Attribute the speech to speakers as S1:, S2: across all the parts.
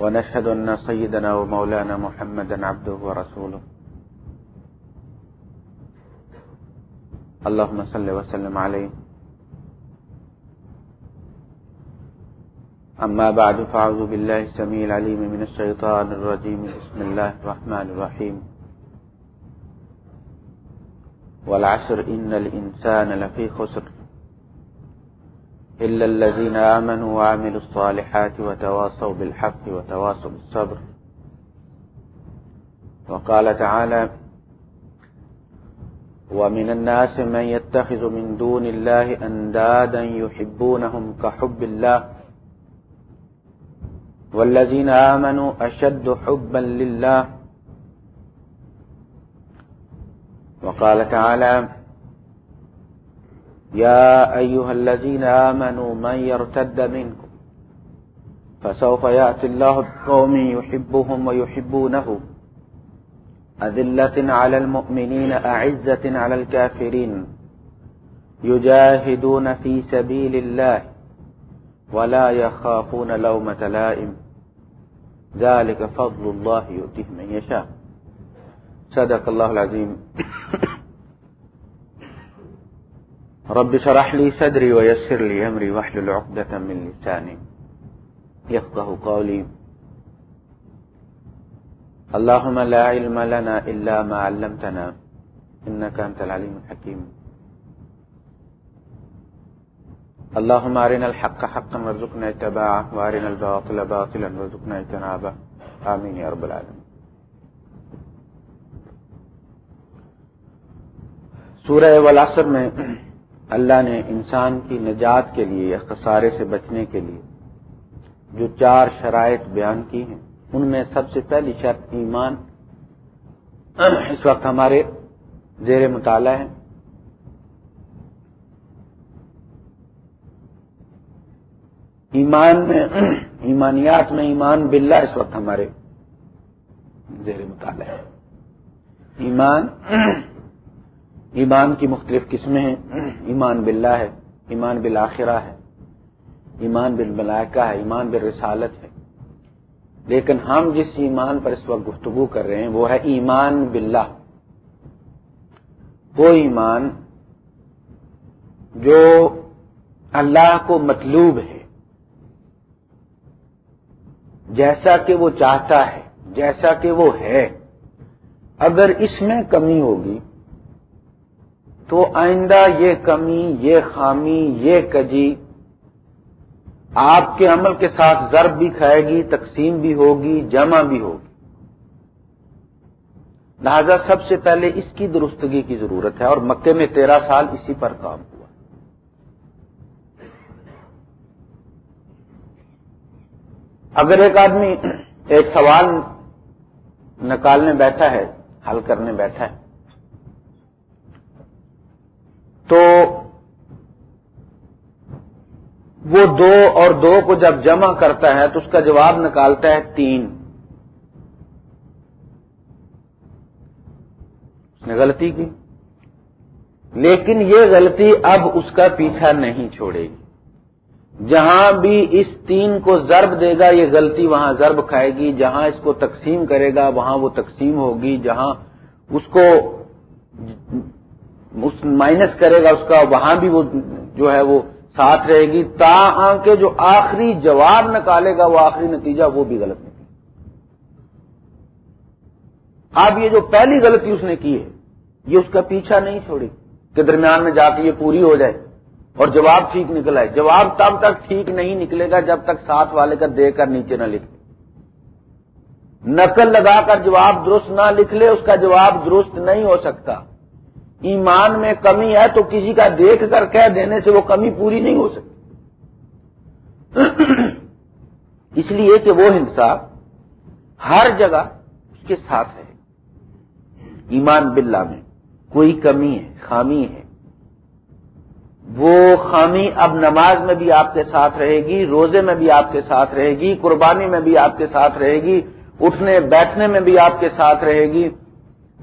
S1: ونشهد أن سيدنا ومولانا محمدا عبده ورسوله. اللهم صل وسلم عليه. أما بعد، فأعوذ بالله السميع العليم من الشيطان الرجيم. بسم الله الرحمن الرحيم. والعشر إن الإنسان لفي خسر. إلا الذين آمنوا وعملوا الصالحات وتواصوا بالحق وتواصوا بالصبر. وقال تعالى ومن الناس من يتخذ من دون الله أندادا يحبونهم كحب الله. والذين آمنوا أشد حبا لله. وقال تعالى يا أيها الذين آمنوا من يرتد منكم فسوف يأتي الله بقوم يحبهم ويحبونه أذلة على المؤمنين، أعزة على الكافرين، يجاهدون في سبيل الله ولا يخافون لومة لائم. ذلك فضل الله يؤتيه من يشاء. صدق الله العظيم. رب شرح لي صدري ويسر لي أمري واحلل عقدة من لساني يفقه قولي. اللهم لا علم لنا إلا ما علمتنا إنك أنت العليم الحكيم. اللهم أرنا الحق حقا وارزقنا اتباعه وأرنا الباطل باطلا وارزقنا اجتنابه. آمين يا رب العالمين. سورہ والعصر میں اللہ نے انسان کی نجات کے لیے خسارے سے بچنے کے لیے جو چار شرائط بیان کی ہیں، ان میں سب سے پہلی شرط ایمان۔ اس وقت ہمارے زیر مطالعہ ہے ایمان میں، ایمانیات میں ایمان باللہ، اس وقت ہمارے زیر مطالعہ ہے ایمان ایمان کی مختلف قسمیں ہیں۔ ایمان باللہ ہے، ایمان بالآخرہ ہے۔ ایمان بالملائکہ ہے، ایمان بالرسالت ہے۔ لیکن ہم جس ایمان پر اس وقت گفتگو کر رہے ہیں، وہ ہے ایمان باللہ۔ وہ ایمان جو اللہ کو مطلوب ہے۔ جیسا کہ وہ چاہتا ہے، جیسا کہ وہ ہے۔ اگر اس میں کمی ہوگی تو آئندہ یہ کمی، یہ خامی، یہ کجی آپ کے عمل کے ساتھ ضرب بھی کھائے گی، تقسیم بھی ہوگی، جمع بھی ہوگی۔ لہذا سب سے پہلے اس کی درستگی کی ضرورت ہے اور مکے میں تیرہ سال اسی پر کام ہوا۔ اگر ایک آدمی ایک سوال نکالنے بیٹھا ہے، حل کرنے بیٹھا ہے تو وہ دو اور دو کو جب جمع کرتا ہے تو اس کا جواب نکالتا ہے تین۔ اس نے غلطی کی۔ لیکن یہ غلطی اب اس کا پیچھا نہیں چھوڑے گی۔ جہاں بھی اس تین کو ضرب دے گا، یہ غلطی وہاں ضرب کھائے گی۔ جہاں اس کو تقسیم کرے گا، وہاں وہ تقسیم ہوگی۔ جہاں اس کو مائنس کرے گا، اس کا وہاں بھی وہ جو ہے وہ ساتھ رہے گی تا کے جو آخری جواب نکالے گا، وہ آخری نتیجہ وہ بھی غلط نکلے اب یہ جو پہلی غلطی اس نے کی ہے، یہ اس کا پیچھا نہیں چھوڑی کہ درمیان میں جا کے یہ پوری ہو جائے اور جواب ٹھیک نکلا ہے جواب تب تک ٹھیک نہیں نکلے گا جب تک ساتھ والے کا دے کر نیچے نہ لکھے نقل لگا کر جواب درست نہ لکھ لے، اس کا جواب درست نہیں ہو سکتا۔ ایمان میں کمی ہے تو کسی کا دیکھ کر کہہ دینے سے وہ کمی پوری نہیں ہو سکتی۔ اس لیے کہ وہ ہنسا ہر جگہ اس کے ساتھ ہے۔ ایمان باللہ میں کوئی کمی ہے، خامی ہے۔ وہ خامی اب نماز میں بھی آپ کے ساتھ رہے گی، روزے میں بھی آپ کے ساتھ رہے گی، قربانی میں بھی آپ کے ساتھ رہے گی، اٹھنے بیٹھنے میں بھی آپ کے ساتھ رہے گی۔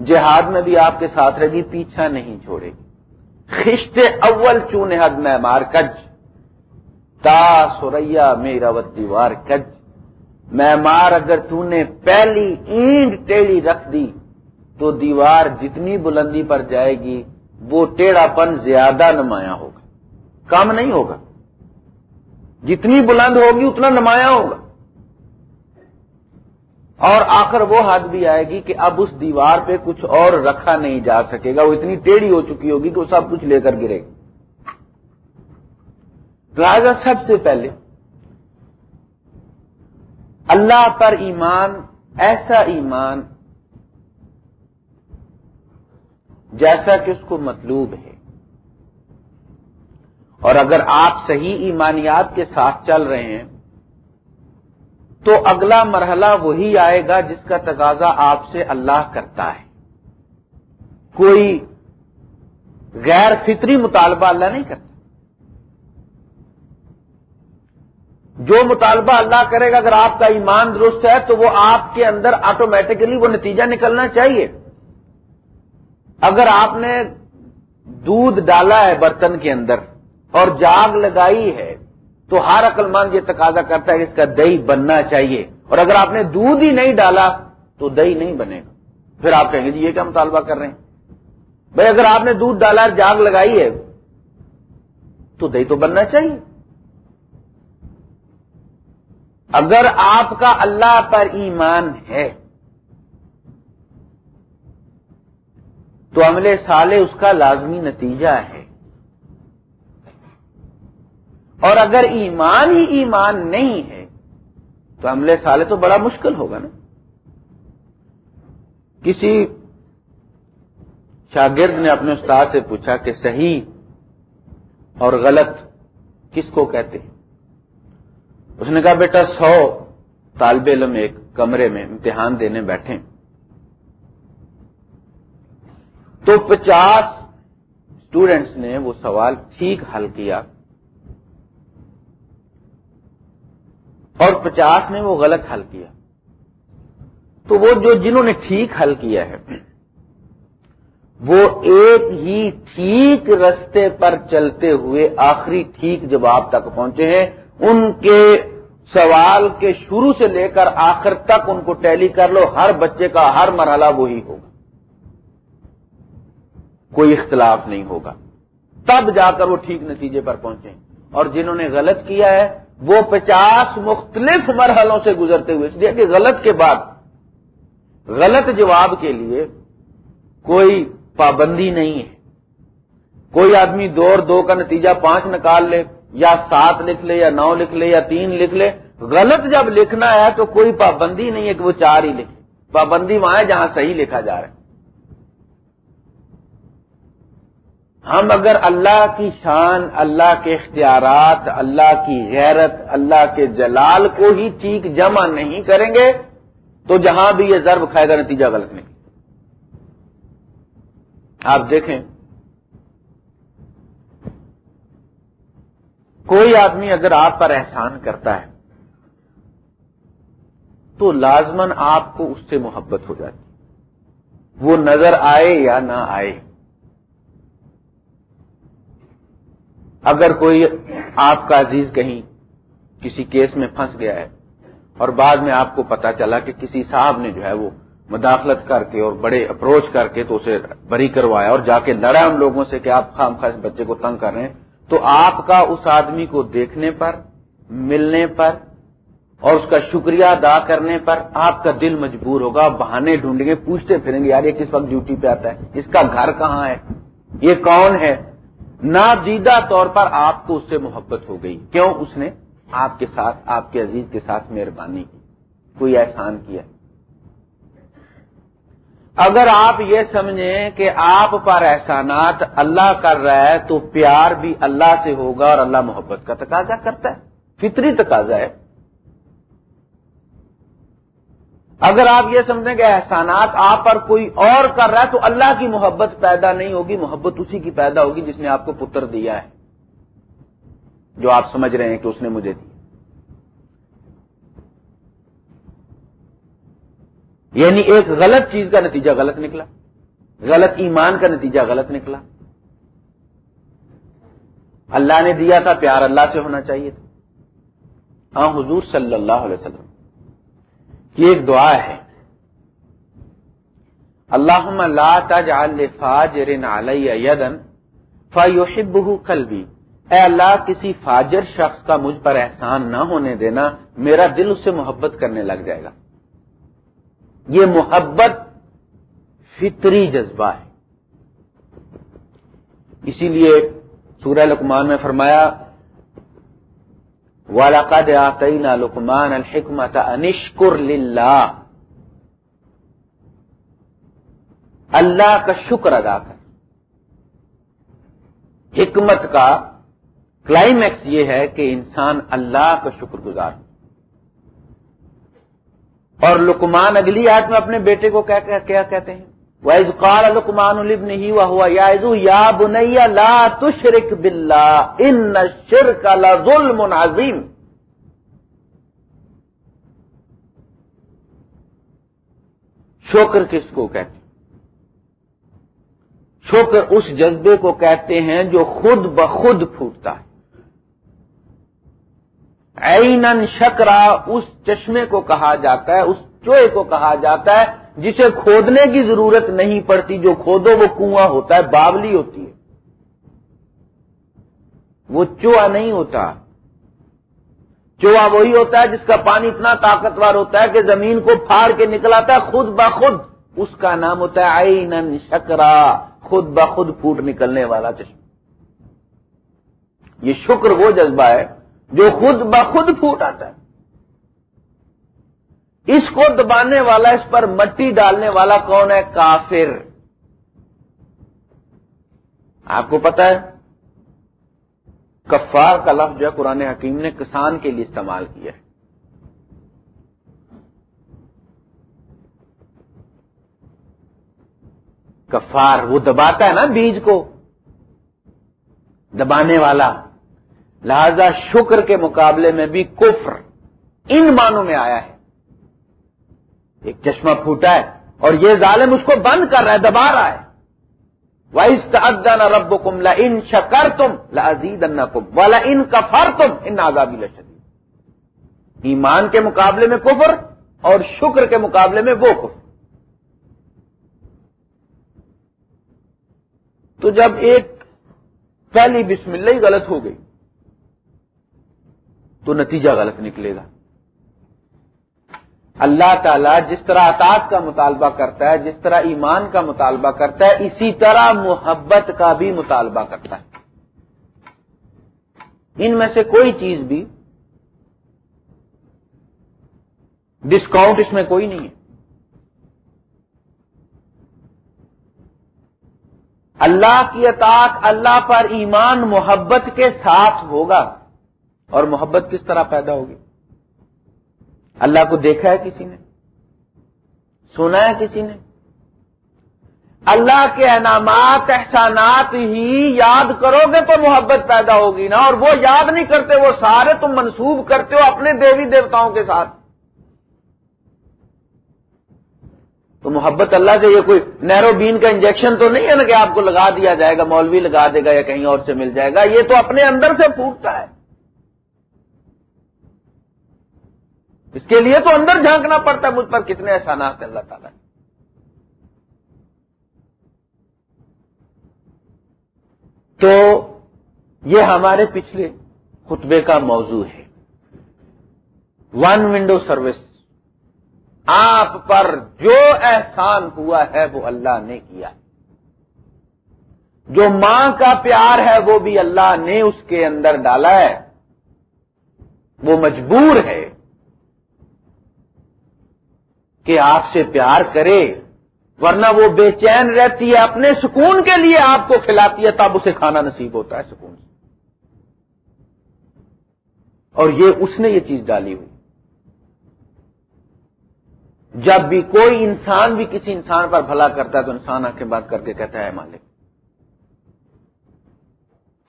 S1: جہاد میں بھی آپ کے ساتھ رہے گی، پیچھا نہیں چھوڑے گی۔ خشت اول چون حد میں مار کج۔ تا سوریا میرا و دیوار کج۔ میں مار اگر تو نے پہلی اینڈ ٹیڑھی رکھ دی، تو دیوار جتنی بلندی پر جائے گی، وہ ٹیڑھا پن زیادہ نمایاں ہوگا۔ کم نہیں ہوگا۔ جتنی بلند ہوگی، اتنا نمایاں ہوگا۔ اور آخر وہ حد بھی آئے گی کہ اب اس دیوار پہ کچھ اور رکھا نہیں جا سکے گا، وہ اتنی ٹیڑھی ہو چکی ہوگی کہ وہ سب کچھ لے کر گرے گی۔ لہذا سب سے پہلے اللہ پر ایمان، ایسا ایمان جیسا کہ اس کو مطلوب ہے۔ اور اگر آپ صحیح ایمانیات کے ساتھ چل رہے ہیں تو اگلا مرحلہ وہی آئے گا جس کا تقاضا آپ سے اللہ کرتا ہے۔ کوئی غیر فطری مطالبہ اللہ نہیں کرتا۔ جو مطالبہ اللہ کرے گا، اگر آپ کا ایمان درست ہے، تو وہ آپ کے اندر آٹومیٹکلی وہ نتیجہ نکلنا چاہیے۔ اگر آپ نے دودھ ڈالا ہے برتن کے اندر اور جاگ لگائی ہے تو ہر عقل مند یہ تقاضا کرتا ہے کہ اس کا دہی بننا چاہیے۔ اور اگر آپ نے دودھ ہی نہیں ڈالا تو دہی نہیں بنے گا۔ پھر آپ کہیں گے جی یہ کیا مطالبہ کر رہے ہیں؟ بھائی اگر آپ نے دودھ ڈالا اور جاگ لگائی ہے تو دہی تو بننا چاہیے۔ اگر آپ کا اللہ پر ایمان ہے تو عمل سالے اس کا لازمی نتیجہ ہے۔ اور اگر ایمان ہی ایمان نہیں ہے، تو عملے سالے تو بڑا مشکل ہوگا نا۔ کسی شاگرد نے اپنے استاد سے پوچھا کہ صحیح اور غلط کس کو کہتے ہیں؟ اس نے کہا، بیٹا، سو طالب علم ایک کمرے میں امتحان دینے بیٹھے تو پچاس اسٹوڈینٹس نے وہ سوال ٹھیک حل کیا۔ اور پچاس نے وہ غلط حل کیا۔ تو وہ جو جنہوں نے ٹھیک حل کیا ہے، وہ ایک ہی ٹھیک رستے پر چلتے ہوئے آخری ٹھیک جواب تک پہنچے ہیں۔ ان کے سوال کے شروع سے لے کر آخر تک ان کو ٹیلی کر لو، ہر بچے کا ہر مرحلہ وہی ہوگا۔ کوئی اختلاف نہیں ہوگا۔ تب جا کر وہ ٹھیک نتیجے پر پہنچے اور جنہوں نے غلط کیا ہے وہ پچاس مختلف مرحلوں سے گزرتے ہوئے، اس لیے کہ غلط کے بعد، غلط جواب کے لیے کوئی پابندی نہیں ہے۔ کوئی آدمی دو اور دو کا نتیجہ پانچ نکال لے، یا سات لکھ لے، یا نو لکھ لے، یا تین لکھ لے، غلط جب لکھنا ہے تو کوئی پابندی نہیں ہے کہ وہ چار ہی لکھے۔ پابندی وہاں ہے جہاں صحیح لکھا جا رہا ہے۔ ہم اگر اللہ کی شان، اللہ کے اختیارات، اللہ کی غیرت، اللہ کے جلال کو ہی ٹھیک جمع نہیں کریں گے، تو جہاں بھی یہ ضرب کھائے گا نتیجہ غلط نہیں۔ آپ دیکھیں۔ کوئی آدمی اگر آپ پر احسان کرتا ہے، تو لازمن آپ کو اس سے محبت ہو جاتی۔ وہ نظر آئے یا نہ آئے۔ اگر کوئی آپ کا عزیز کہیں کسی کیس میں پھنس گیا ہے اور بعد میں آپ کو پتا چلا کہ کسی صاحب نے جو ہے وہ مداخلت کر کے اور بڑے اپروچ کر کے تو اسے بری کروایا اور جا کے لڑا ان لوگوں سے کہ آپ خام خاص بچے کو تنگ کر رہے ہیں، تو آپ کا اس آدمی کو دیکھنے پر، ملنے پر اور اس کا شکریہ ادا کرنے پر آپ کا دل مجبور ہوگا، بہانے ڈھونڈیں گے، پوچھتے پھریں گے، یار یہ کس وقت ڈیوٹی پہ آتا ہے؟ اس کا گھر کہاں ہے؟ یہ کون ہے؟ نادیدہ طور پر آپ کو اس سے محبت ہو گئی۔ کیوں؟ اس نے آپ کے ساتھ، آپ کے عزیز کے ساتھ مہربانی کی، کوئی احسان کیا۔ اگر آپ یہ سمجھیں کہ آپ پر احسانات اللہ کر رہا ہے، تو پیار بھی اللہ سے ہوگا اور اللہ محبت کا تقاضا کرتا ہے۔ فطری تقاضا ہے۔ اگر آپ یہ سمجھیں کہ احسانات آپ پر کوئی اور کر رہا ہے تو اللہ کی محبت پیدا نہیں ہوگی، محبت اسی کی پیدا ہوگی جس نے آپ کو پتر دیا ہے، جو آپ سمجھ رہے ہیں کہ اس نے مجھے دی۔ یعنی ایک غلط چیز کا نتیجہ غلط نکلا، غلط ایمان کا نتیجہ غلط نکلا۔ اللہ نے دیا تھا، پیار اللہ سے ہونا چاہیے تھا۔ ہاں حضور صلی اللہ علیہ وسلم۔ یہ ایک دعا ہے۔ اللہ لا تجعل فاجر علی یدن فیحبہ قلبی۔ اے اللہ، کسی فاجر شخص کا مجھ پر احسان نہ ہونے دینا میرا دل اس سے محبت کرنے لگ جائے گا۔ یہ محبت فطری جذبہ ہے۔ اسی لیے سورہ لکمان میں فرمایا وَلَقَدْ آتَيْنَا لُقْمَانَ الْحِكْمَةَ أَنِشْكُرْ لِلَّهِ. اللہ کا شکر ادا کر. حکمت کا کلائمیکس یہ ہے کہ انسان اللہ کا شکر گزار. اور لکمان اگلی آیت میں اپنے بیٹے کو کیا کہتے ہیں؟ وَإِذْ قَالَ لُقْمَانُ لِبْنِهِ وَهُوَ يَعِظُ يَا بُنَيَّ لَا تُشْرِكْ بِاللَّهِ، إِنَّ الشِّرْكَ لَظُلْمٌ عَظِيمٌ. شوکر کس کو کہتے ہیں؟ شوکر اس جذبے کو کہتے ہیں جو خود بخود پھوٹتا ہے۔ عینن شکرا اس چشمے کو کہا جاتا ہے، اس چوئے کو کہا جاتا ہے جسے کھودنے کی ضرورت نہیں پڑتی، جو کھودو وہ کنواں ہوتا ہے باولی ہوتی ہے۔ وہ چوہا نہیں ہوتا۔ چوہا وہی ہوتا ہے جس کا پانی اتنا طاقتور ہوتا ہے کہ زمین کو پھاڑ کے نکلاتا ہے خود بخود۔ اس کا نام ہوتا ہے آئین شکرا، خود بخود پھوٹ نکلنے والا چشمہ۔ یہ شکر وہ جذبہ ہے جو خود بخود پھوٹ آتا ہے۔ اس کو دبانے والا، اس پر مٹی ڈالنے والا کون ہے؟ کافر۔ آپ کو پتا ہے، کفار کا لفظ جو ہے، قرآن حکیم نے کسان کے لیے استعمال کیا ہے۔ کفار، وہ دباتا ہے نا بیج کو، دبانے والا۔ لہذا شکر کے مقابلے میں بھی کفر ان معنوں میں آیا ہے۔ ایک چشمہ پھوٹا ہے اور یہ ظالم اس کو بند کر رہا ہے، دبا رہا ہے۔ وائس ادن رب کم لا ان شکر تم لزید کم والا ان کفر تم ان آزادی لشدید ایمان کے مقابلے میں کفر اور شکر کے مقابلے میں وہ کفر۔ تو جب ایک پہلی بسم اللہ ہی غلط ہو گئی، تو نتیجہ غلط نکلے گا۔ اللہ تعالیٰ جس طرح اطاعت کا مطالبہ کرتا ہے، جس طرح ایمان کا مطالبہ کرتا ہے، اسی طرح محبت کا بھی مطالبہ کرتا ہے۔ ان میں سے کوئی چیز بھی ڈسکاؤنٹ اس میں کوئی نہیں ہے۔ اللہ کی اطاعت اللہ پر ایمان، محبت کے ساتھ ہوگا۔ اور محبت کس طرح پیدا ہوگی؟ اللہ کو دیکھا ہے کسی نے؟ سنا ہے کسی نے؟ اللہ کے انعامات، احسانات ہی یاد کرو گے تو محبت پیدا ہوگی نا، اور وہ یاد نہیں کرتے، وہ سارے تم منسوب کرتے ہو اپنے دیوی دیوتاؤں کے ساتھ۔ تو محبت اللہ سے، یہ کوئی نیرو بین کا انجیکشن تو نہیں ہے نا کہ آپ کو لگا دیا جائے گا، مولوی لگا دے گا یا کہیں اور سے مل جائے گا، یہ تو اپنے اندر سے پھوٹتا ہے۔ اس کے لیے تو اندر جھانکنا پڑتا ہے، مجھ پر کتنے احسانات ہیں اللہ تعالیٰ تو یہ ہمارے پچھلے خطبے کا موضوع ہے۔ ون ونڈو سروس آپ پر جو احسان ہوا ہے، وہ اللہ نے کیا۔ جو ماں کا پیار ہے، وہ بھی اللہ نے اس کے اندر ڈالا ہے۔ وہ مجبور ہے۔ کہ آپ سے پیار کرے، ورنہ وہ بے چین رہتی ہے اپنے سکون کے لیے آپ کو کھلاتی ہے، تب اسے کھانا نصیب ہوتا ہے سکون سے۔ اور یہ اس نے یہ چیز ڈالی ہوئی۔ جب بھی کوئی انسان بھی کسی انسان پر بھلا کرتا ہے تو انسان آ کے بات کر کے کہتا ہے مالک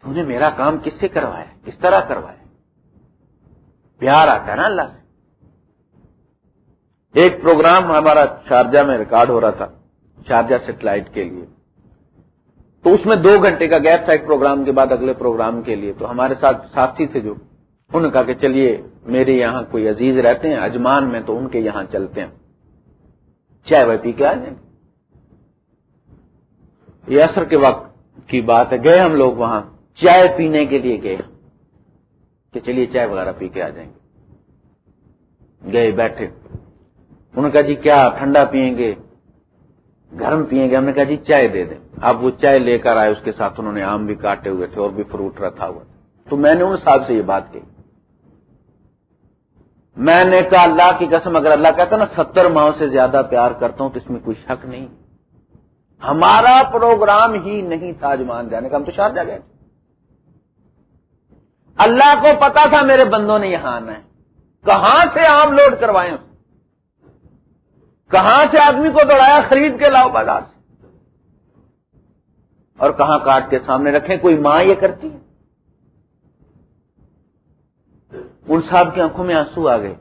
S1: تم نے میرا کام کس سے کروایا؟ کس طرح کروایا؟ پیار آتا ہے نا اللہ سے۔ ایک پروگرام ہمارا شارجہ میں ریکارڈ ہو رہا تھا، شارجہ سیٹلائٹ کے لیے۔ تو اس میں دو گھنٹے کا گیپ تھا ایک پروگرام کے بعد اگلے پروگرام کے لیے۔ تو ہمارے ساتھ ساتھی تھے جو، انہوں نے کہا کہ چلیے، میرے یہاں کوئی عزیز رہتے ہیں، اجمان میں تو ان کے یہاں چلتے ہیں۔ چائے وہ پی کے آ جائیں۔ یہ اثر کے وقت کی بات ہے، گئے ہم لوگ وہاں، چائے پینے کے لیے گئے کہ چلیے چائے وغیرہ پی کے آ جائیں۔ گے گئے، بیٹھے۔ انہوں نے کہا جی کیا ٹھنڈا پیئیں گے؟ گرم پیئیں گے۔ ہم نے کہا جی چائے دے دیں۔ اب وہ چائے لے کر آئے، اس کے ساتھ انہوں نے آم بھی کاٹے ہوئے تھے اور بھی فروٹ رکھا ہوا تو میں نے ان صاحب سے یہ بات کہی۔ میں نے کہا اللہ کی قسم، اگر اللہ کہتا نا، ستر ماہوں سے زیادہ پیار کرتا ہوں تو اس میں کوئی شک نہیں۔ ہمارا پروگرام ہی نہیں تھا اجمان جانے کا، ہم تو شاد جا گئے۔ اللہ کو پتا تھا میرے بندوں نے یہاں آنا ہے۔ کہاں سے آم لوڈ کروائے؟ کہاں سے آدمی کو دوڑایا خرید کے لاؤ بازار سے؟ اور کہاں کاٹ کے سامنے رکھیں، کوئی ماں یہ کرتی ہے؟ ان صاحب کی آنکھوں میں آنسو آ گئے۔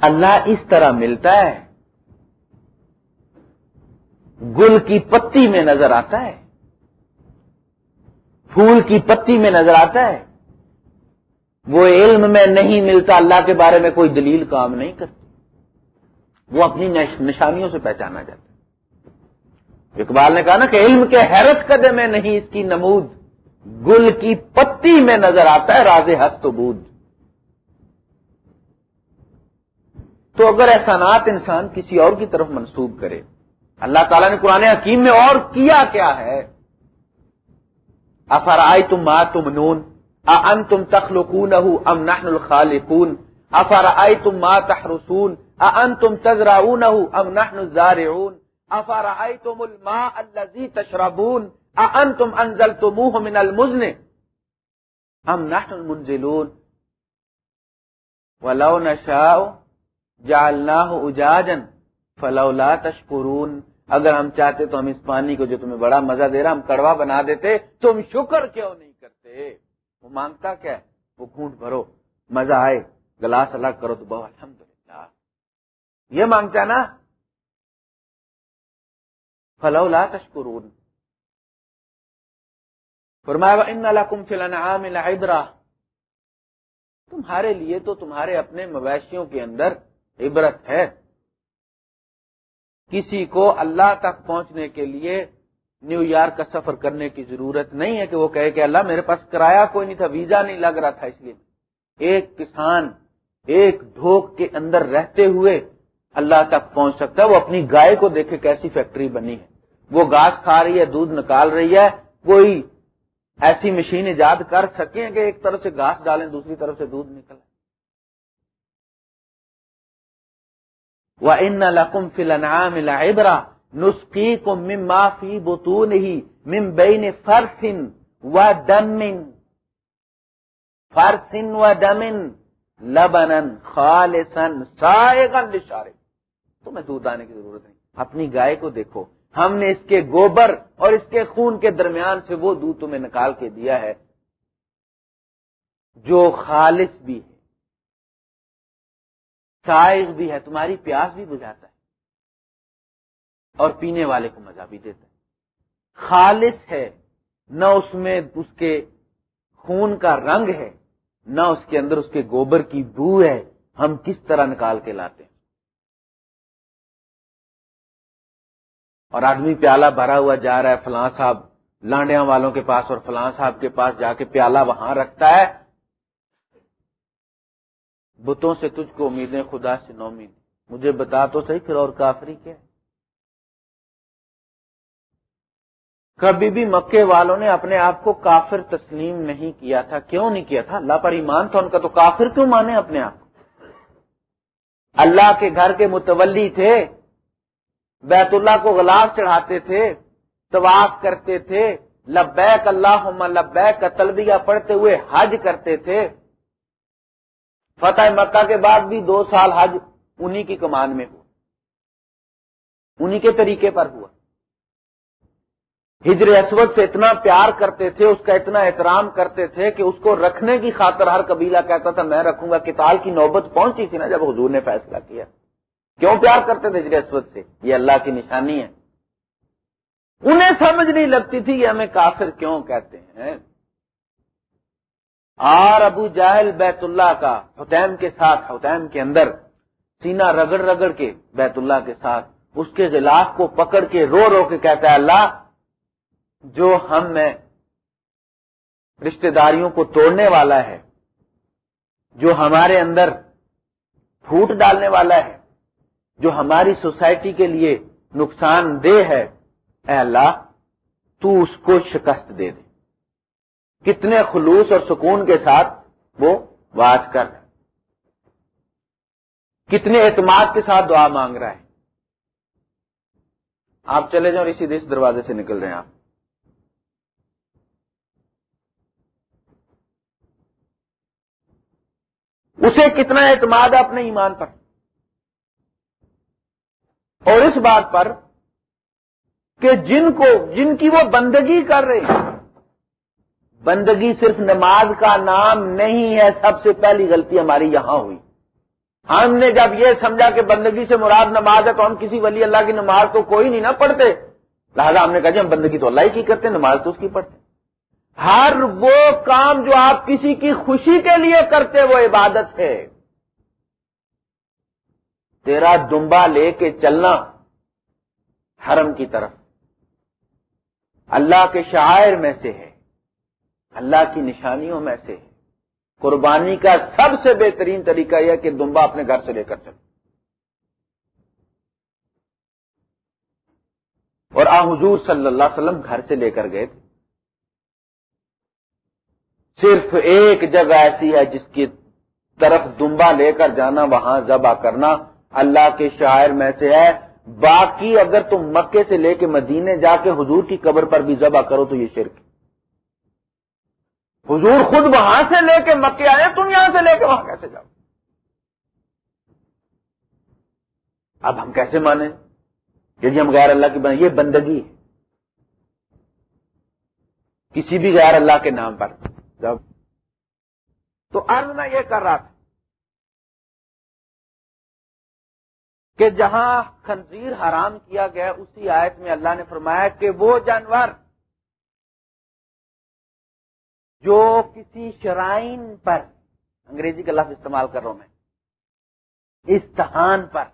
S1: اللہ اس طرح ملتا ہے، گل کی پتی میں نظر آتا ہے، پھول کی پتی میں نظر آتا ہے۔ وہ علم میں نہیں ملتا، اللہ کے بارے میں کوئی دلیل کام نہیں کرتی وہ اپنی نشانیوں سے پہچانا جاتا ہے۔ اقبال نے کہا نا کہ علم کے حیرت قدے میں نہیں، اس کی نمود گل کی پتی میں نظر آتا ہے، راز ہست و بود۔ تو اگر احسانات انسان کسی اور کی طرف منسوب کرے، اللہ تعالیٰ نے قرآن حکیم میں اور کیا کیا ہے؟ افر آئی تم ماں تم نون ان تم تخلقون ام نحن الخالقون؟ افر تم ماں تحرسون؟ ان تم تزرا ام نحن الزارعون؟ افر آئی تم الماء الذي تشربون؟ ان تم انزل تو منہ من المزن؟ ہم نحن المنزلون؟ ولو نشاء جعلناه اجاجا فلولا تشکرون۔ اگر ہم چاہتے تو ہم اس پانی کو جو تمہیں بڑا مزہ دے رہا ہم کڑوا بنا دیتے، تم شکر کیوں نہیں کرتے؟ وہ مانگتا کیا وہ گھونٹ بھرو، مزہ آئے، گلاس الگ کرو تو بہت الحمد یہ مانگتا نا؟ فلولا تشکرون فرمایا ان لکم فی الانعام العبرہ تمہارے لیے تو تمہارے اپنے مویشیوں کے اندر عبرت ہے۔ کسی کو اللہ تک پہنچنے کے لیے نیو یارک کا سفر کرنے کی ضرورت نہیں ہے کہ وہ کہے کہ اللہ میرے پاس کرایہ کوئی نہیں تھا، ویزا نہیں لگ رہا تھا اس لیے۔ ایک کسان، ایک ڈھوک کے اندر رہتے ہوئے اللہ تک پہنچ سکتا ہے، وہ اپنی گائے کو دیکھے کیسی فیکٹری بنی ہے۔ وہ گاس کھا رہی ہے، دودھ نکال رہی ہے، کوئی ایسی مشین ایجاد کر سکیں کہ ایک طرف سے گھاس ڈالیں، دوسری طرف سے دودھ نکلے۔ وہ ان لقم فلنعام العبرا نسخی کو مما فی بتون ہی مم بین فرسن و دمن فرسن و دمن لبنن خالصن سائغن لشارب تمہیں دودھ آنے کی ضرورت نہیں۔ اپنی گائے کو دیکھو۔ ہم نے اس کے گوبر اور اس کے خون کے درمیان سے وہ دودھ تمہیں نکال کے دیا ہے، جو خالص بھی ہے۔ سائز بھی ہے، تمہاری پیاس بھی بجھاتا ہے۔ اور پینے والے کو مزہ بھی دیتا ہے۔ خالص ہے، نہ اس میں اس کے خون کا رنگ ہے، نہ اس کے اندر اس کے گوبر کی بو ہے۔ ہم کس طرح نکال کے لاتے ہیں؟ اور آدمی پیالہ بھرا ہوا جا رہا ہے، فلاں صاحب لانڈیا والوں کے پاس اور فلاں صاحب کے پاس جا کے پیالہ وہاں رکھتا ہے۔ بتوں سے تجھ کو امیدیں، خدا سے نو امید مجھے بتا تو صحیح، پھر اور کافری کیا کبھی بھی مکے والوں نے اپنے آپ کو کافر تسلیم نہیں کیا تھا۔ کیوں نہیں کیا تھا؟ اللہ پر ایمان تھا ان کا، تو کافر کیوں مانے اپنے آپ اللہ کے گھر کے متولی تھے۔ بیت اللہ کو غلاف چڑھاتے تھے، طواف کرتے تھے، لبیک اللہ لبیک کا تلبیہ پڑھتے ہوئے حج کرتے تھے۔ فتح مکہ کے بعد بھی دو سال حج انہی کی کمان میں ہوا۔ انہی کے طریقے پر ہوا۔ ہجر اسود سے اتنا پیار کرتے تھے، اس کا اتنا احترام کرتے تھے کہ اس کو رکھنے کی خاطر ہر قبیلہ کہتا تھا، میں رکھوں گا، کتال کی نوبت پہنچی تھی نا جب حضور نے فیصلہ کیا۔ کیوں پیار کرتے تھے ہجر اسود سے؟ یہ اللہ کی نشانی ہے۔ انہیں سمجھ نہیں لگتی تھی یہ ہمیں کافر کیوں کہتے ہیں۔ اور ابو جاہل بیت اللہ کا، حتیم کے ساتھ، حتیم کے اندر سینا رگڑ رگڑ کے بیت اللہ کے ساتھ، اس کے غلاف کو پکڑ کے رو رو کے کہتا ہے، اللہ، جو ہم میں رشتہ داریوں کو توڑنے والا ہے، جو ہمارے اندر پھوٹ ڈالنے والا ہے جو ہماری سوسائٹی کے لیے نقصان دہ ہے، اے اللہ، تو اس کو شکست دے دے۔ کتنے خلوص اور سکون کے ساتھ وہ بات کر کتنے اعتماد کے ساتھ دعا مانگ رہا ہے۔ آپ چلے جاؤ اسی دیش دروازے سے نکل رہے ہیں آپ۔ اسے کتنا اعتماد ہے اپنے ایمان پر؟ اور اس بات پر کہ جن کو جن کی وہ بندگی کر رہے ہیں، بندگی صرف نماز کا نام نہیں ہے، سب سے پہلی غلطی ہماری یہاں ہوئی۔ ہم نے جب یہ سمجھا کہ بندگی سے مراد نماز ہے تو ہم کسی ولی اللہ کی نماز تو کوئی نہیں نہ پڑھتے۔ لہٰذا ہم نے کہا جی ہم بندگی تو اللہ ہی کی کرتے نماز تو اس کی پڑھتے ہر وہ کام جو آپ کسی کی خوشی کے لیے کرتے، وہ عبادت ہے۔ تیرا دمبا لے کے چلنا حرم کی طرف۔ اللہ کے شاعر میں سے ہے، اللہ کی نشانیوں میں سے ہے۔ قربانی کا سب سے بہترین طریقہ یہ کہ دمبا اپنے گھر سے لے کر چلے اور آ حضور صلی اللہ علیہ وسلم گھر سے لے کر گئے۔ تھے صرف ایک جگہ ایسی ہے جس کی طرف دمبا لے کر جانا، وہاں ذبح کرنا۔ اللہ کے شاعر میں سے ہے۔ باقی اگر تم مکے سے لے کے مدینے جا کے حضور کی قبر پر بھی ذبح کرو تو یہ شرک حضور خود وہاں سے لے کے مکے آئے تم یہاں سے لے کے وہاں کیسے جاؤ؟ اب ہم کیسے مانیں؟ کہ جی ہم غیر اللہ کی بن... یہ بندگی ہے۔ کسی بھی غیر اللہ کے نام پر۔ جب تو عرض میں یہ کر رہا تھا۔ کہ جہاں خنزیر حرام کیا گیا، اسی آیت میں اللہ نے فرمایا کہ وہ جانور جو کسی شرائن پر، انگریزی کا لفظ استعمال کر رہا ہوں میں، استحان پر،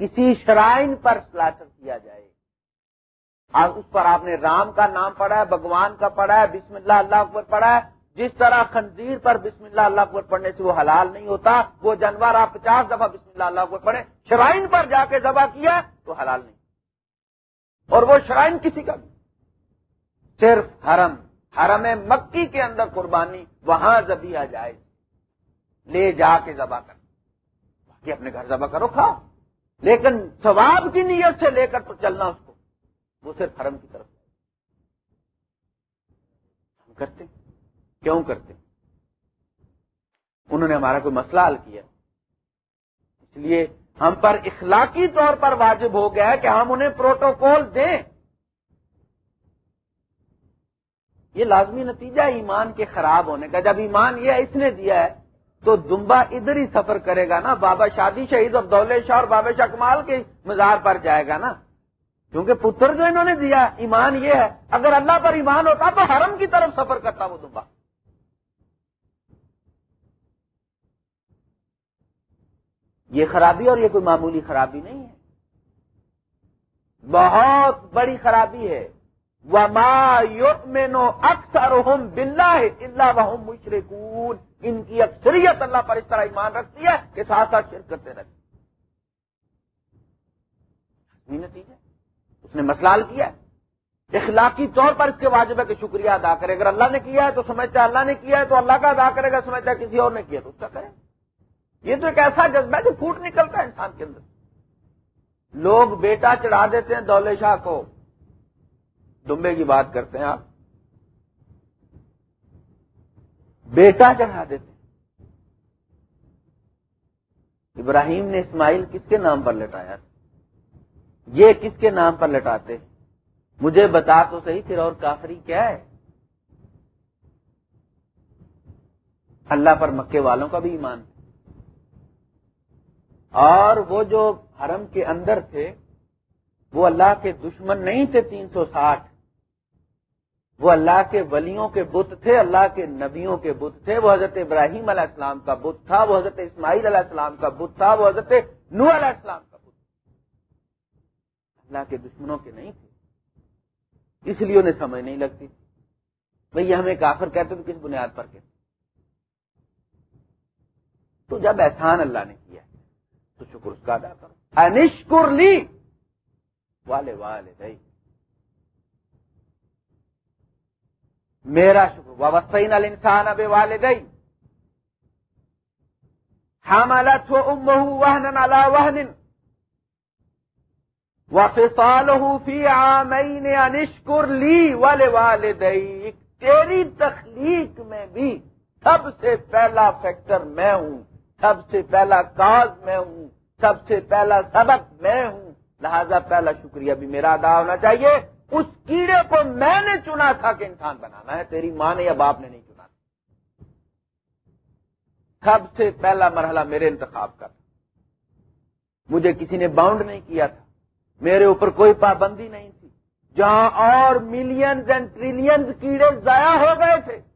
S1: کسی شرائن پر سلاچر کیا جائے۔ اس پر آپ نے رام کا نام پڑھا ہے، بھگوان کا پڑھا ہے، بسم اللہ اللہ اکبر پڑھا ہے جس طرح خنزیر پر بسم اللہ اللہ اکبر پڑھنے سے وہ حلال نہیں ہوتا، وہ جانور آپ پچاس دفعہ بسم اللہ اللہ اکبر پڑھے، شرائن پر جا کے ذبح کیا تو حلال نہیں۔ اور وہ شرائن کسی کا بھی صرف حرم حرم مکی کے اندر قربانی، وہاں زبی آ جائے لے جا کے ذبح کر۔ باقی اپنے گھر ذبح کرو، کھاؤ۔ لیکن ثواب کی نیت سے لے کر تو چلنا اس کو۔ وہ صرف حرم کی طرف۔ ہم کرتے کیوں کرتے انہوں نے ہمارا کوئی مسئلہ حل کیا۔ اس لیے ہم پر اخلاقی طور پر واجب ہو گیا ہے کہ ہم انہیں پروٹوکول دیں۔ یہ لازمی نتیجہ ایمان کے خراب ہونے کا۔ جب ایمان یہ اس نے دیا ہے، تو دمبا ادھر ہی سفر کرے گا نا۔ بابا شادی شہید عبدول شاہ اور بابا شاہ کمال کے مزار پر جائے گا نا۔ کیونکہ پتر جو انہوں نے دیا، ایمان یہ ہے، اگر اللہ پر ایمان ہوتا تو حرم کی طرف سفر کرتا وہ دمبا۔ یہ خرابی اور یہ کوئی معمولی خرابی نہیں ہے۔ بہت بڑی خرابی ہے۔ وما یؤمنو اکثر بلا ہے اللہ مشرقون ان کی اکثریت اللہ پر اس طرح ایمان رکھتی ہے کہ ساتھ ساتھ شرک کرتے رہتے نتیجہ اس نے مسئلہ حل کیا اخلاقی طور پر اس کے واجب ہے کہ شکریہ ادا کرے۔ اگر اللہ نے کیا ہے تو سمجھتا ہے اللہ نے کیا ہے تو اللہ کا ادا کرے۔ گا سمجھتا ہے کسی اور نے کیا تو اس کا کرے۔ یہ تو ایک ایسا جذبہ ہے جو پھوٹ نکلتا ہے انسان کے اندر۔ لوگ بیٹا چڑھا دیتے ہیں دولے شاہ کو۔ دمبے کی بات کرتے ہیں آپ۔ بیٹا چڑھا دیتے ہیں۔ ابراہیم نے اسماعیل کس کے نام پر لٹایا؟ یہ کس کے نام پر لٹاتے؟ مجھے بتا تو صحیح، پھر اور کافری کیا ہے؟ اللہ پر مکے والوں کا بھی ایمان۔ تھا اور وہ جو حرم کے اندر تھے، وہ اللہ کے دشمن نہیں تھے تین سو ساٹھ۔ وہ اللہ کے ولیوں کے بت تھے، اللہ کے نبیوں کے بت تھے۔ وہ حضرت ابراہیم علیہ السلام کا بت تھا، وہ حضرت اسماعیل علیہ السلام کا بت تھا، وہ حضرت نو علیہ السلام کا بت اللہ کے دشمنوں کے نہیں تھے۔ اس لیے انہیں سمجھ نہیں لگتی۔ بھئی ہمیں کافر کہتے تو کس بنیاد پر کہتے تو جب احسان اللہ نے کیا تو شکر اس کا ادا کرو انشکر لی۔ والے والے بھائی میرا شکر۔ وسین الانسان اب والدئی حملت امه وهنا على وهن۔ وفصاله في عامين۔ ان اشكر لي ولوالديك تیری تخلیق میں بھی سب سے پہلا فیکٹر میں ہوں۔ سب سے پہلا کاز میں ہوں، سب سے پہلا سبق میں ہوں۔ لہذا پہلا شکریہ بھی میرا ادا ہونا چاہیے۔ اس کیڑے کو میں نے چنا تھا کہ انسان بنانا ہے، تیری ماں نے یا باپ نے نہیں چنا تھا۔ سب سے پہلا مرحلہ میرے انتخاب کا تھا۔ مجھے کسی نے باؤنڈ نہیں کیا تھا۔ میرے اوپر کوئی پابندی نہیں تھی۔ جہاں اور ملینز اینڈ ٹریلینز کیڑے ضائع ہو گئے تھے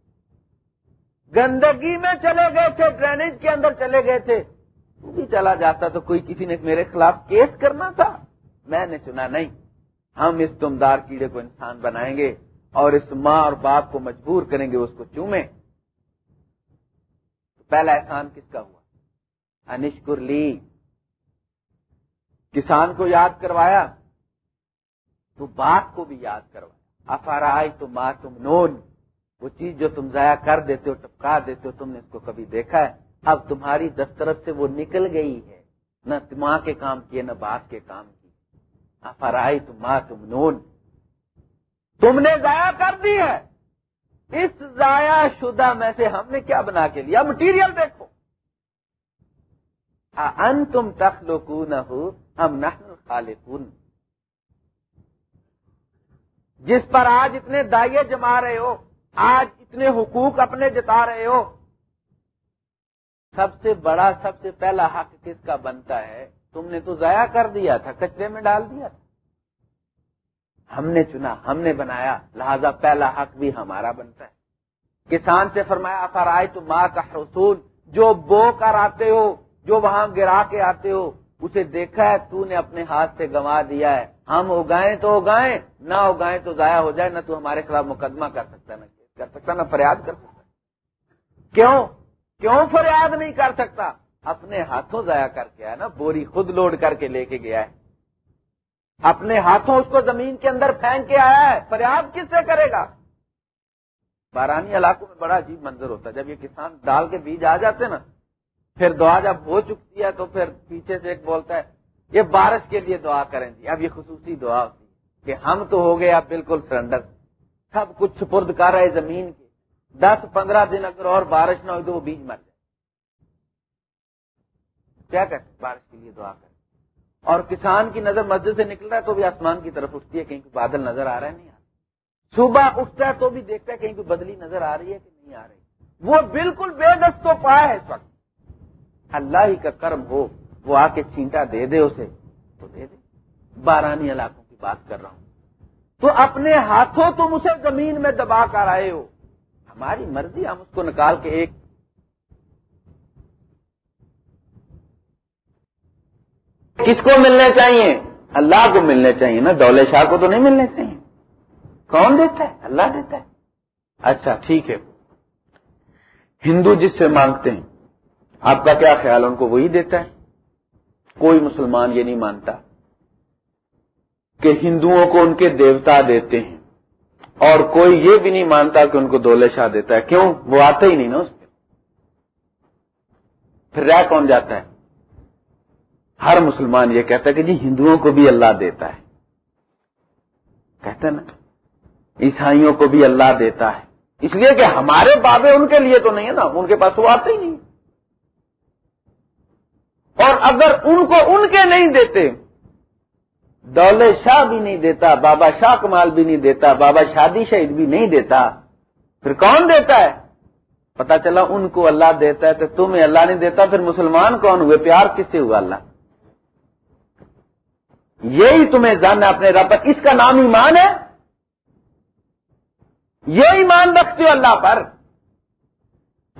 S1: گندگی میں چلے گئے تھے، ڈرینیج کے اندر چلے گئے تھے۔ تو بھی چلا جاتا تو کوئی کسی نے میرے خلاف کیس کرنا تھا؟ میں نے چنا نہیں۔ ہم اس دمدار کیڑے کو انسان بنائیں گے اور اس ماں اور باپ کو مجبور کریں گے، اس کو چومیں۔ پہلا احسان کس کا ہوا؟ انشکر لی۔ کسان کو یاد کروایا؟ تو باپ کو بھی یاد کروایا۔ افارائے تو ماں تم نون۔ وہ چیز جو تم ضائع کر دیتے ہو، ٹپکا دیتے ہو، تم نے اس کو کبھی دیکھا ہے؟ اب تمہاری دسترس سے وہ نکل گئی ہے۔ نہ ماں کے کام کیے، نہ باپ کے کام افرائی تم ماں، تم نون۔ تم نے ضائع کر دی ہے۔ اس ضائع شدہ میں سے ہم نے کیا بنا کے لیا؟ مٹیریل دیکھو۔ ان تم تخلو نہ ہو ہم نہ خالقون جس پر آج اتنے دائیں جما رہے ہو آج اتنے حقوق اپنے جتا رہے ہو۔ سب سے بڑا، سب سے پہلا حق کس کا بنتا ہے؟ تم نے تو ضائع کر دیا تھا، کچرے میں ڈال دیا تھا۔ ہم نے چنا، ہم نے بنایا۔ لہذا پہلا حق بھی ہمارا بنتا ہے۔ کسان سے فرمایا فرائے تو ماں کا حصول؟ جو بو کر آتے ہو، جو وہاں گرا کے آتے ہو، اسے دیکھا ہے، تو نے اپنے ہاتھ سے گنوا دیا ہے۔ ہم اگائیں تو اگائیں، نہ اگائیں تو ضائع ہو جائے، نہ تو ہمارے خلاف مقدمہ کر سکتا نہ کر سکتا نہ فریاد کر سکتا۔ کیوں؟ کیوں فریاد نہیں کر سکتا؟ اپنے ہاتھوں ضائع کر کے آیا نا، بوری خود لوڈ کر کے لے کے گیا ہے۔ اپنے ہاتھوں اس کو زمین کے اندر پھینک کے آیا ہے۔ فریاد کس سے کرے گا؟ بارانی علاقوں میں بڑا عجیب منظر ہوتا ہے۔ جب یہ کسان ڈال کے بیج آ جاتے نا، پھر دعا جب ہو چکتی ہے تو پھر پیچھے سے ایک بولتا ہے، یہ بارش کے لیے دعا کریں جی۔ اب یہ خصوصی دعا ہوتی ہے کہ ہم تو ہو گئے اب بالکل سرنڈر۔ سب کچھ سپرد کر رہے زمین کے۔ دس پندرہ دن اگر اور بارش نہ ہوئی تو وہ بیج مر جائے۔ کیا کریں بارش کے لیے دعا کریں۔ اور کسان کی نظر مسجد سے نکل رہا ہے تو بھی آسمان کی طرف اٹھتی ہے، کہیں کوئی بادل نظر آ رہا ہے، نہیں آ رہا۔ صبح اٹھتا ہے تو بھی دیکھتا ہے کہیں کوئی بدلی نظر آ رہی ہے کہ نہیں آ رہی۔ وہ بالکل بے دست تو پایا ہے اس وقت۔ اللہ ہی کا کرم ہو، وہ آ کے چینٹا دے دے اسے، تو دے دے۔ بارانی علاقوں کی بات کر رہا ہوں۔ تو اپنے ہاتھوں تم اسے زمین میں دبا کر آئے ہو۔ ہماری مرضی ہم اس کو نکال کے ایک کس کو ملنے چاہیے؟ اللہ کو ملنے چاہیے نا دولے شاہ کو تو نہیں ملنے چاہیے۔ کون دیتا ہے؟ اللہ دیتا ہے۔ اچھا ٹھیک ہے۔ ہندو جس سے مانگتے ہیں، آپ کا کیا خیال ان کو وہی دیتا ہے؟ کوئی مسلمان یہ نہیں مانتا۔ کہ ہندوؤں کو ان کے دیوتا دیتے ہیں۔ اور کوئی یہ بھی نہیں مانتا کہ ان کو دولے شاہ دیتا ہے۔ کیوں؟ وہ آتا ہی نہیں نا اس پہ۔ پھر رہ کون جاتا ہے؟ ہر مسلمان یہ کہتا ہے کہ جی ہندوؤں کو بھی اللہ دیتا ہے۔ کہتا ہے نا، عیسائیوں کو بھی اللہ دیتا ہے۔ اس لیے کہ ہمارے بابے ان کے لیے تو نہیں ہے نا، ان کے پاس وہ آتے ہی نہیں۔ اور اگر ان کو ان کے نہیں دیتے دولے شاہ بھی نہیں دیتا، بابا شاہ کمال بھی نہیں دیتا، بابا شادی شہید بھی نہیں دیتا۔ پھر کون دیتا ہے؟ پتا چلا ان کو اللہ دیتا ہے، تو تمہیں اللہ نہیں دیتا، پھر مسلمان کون ہوئے؟ پیار کس سے ہوا اللہ؟ یہی تمہیں جاننا اپنے رب پر۔ اس کا نام ایمان ہے۔ یہ ایمان رکھتے ہو اللہ پر۔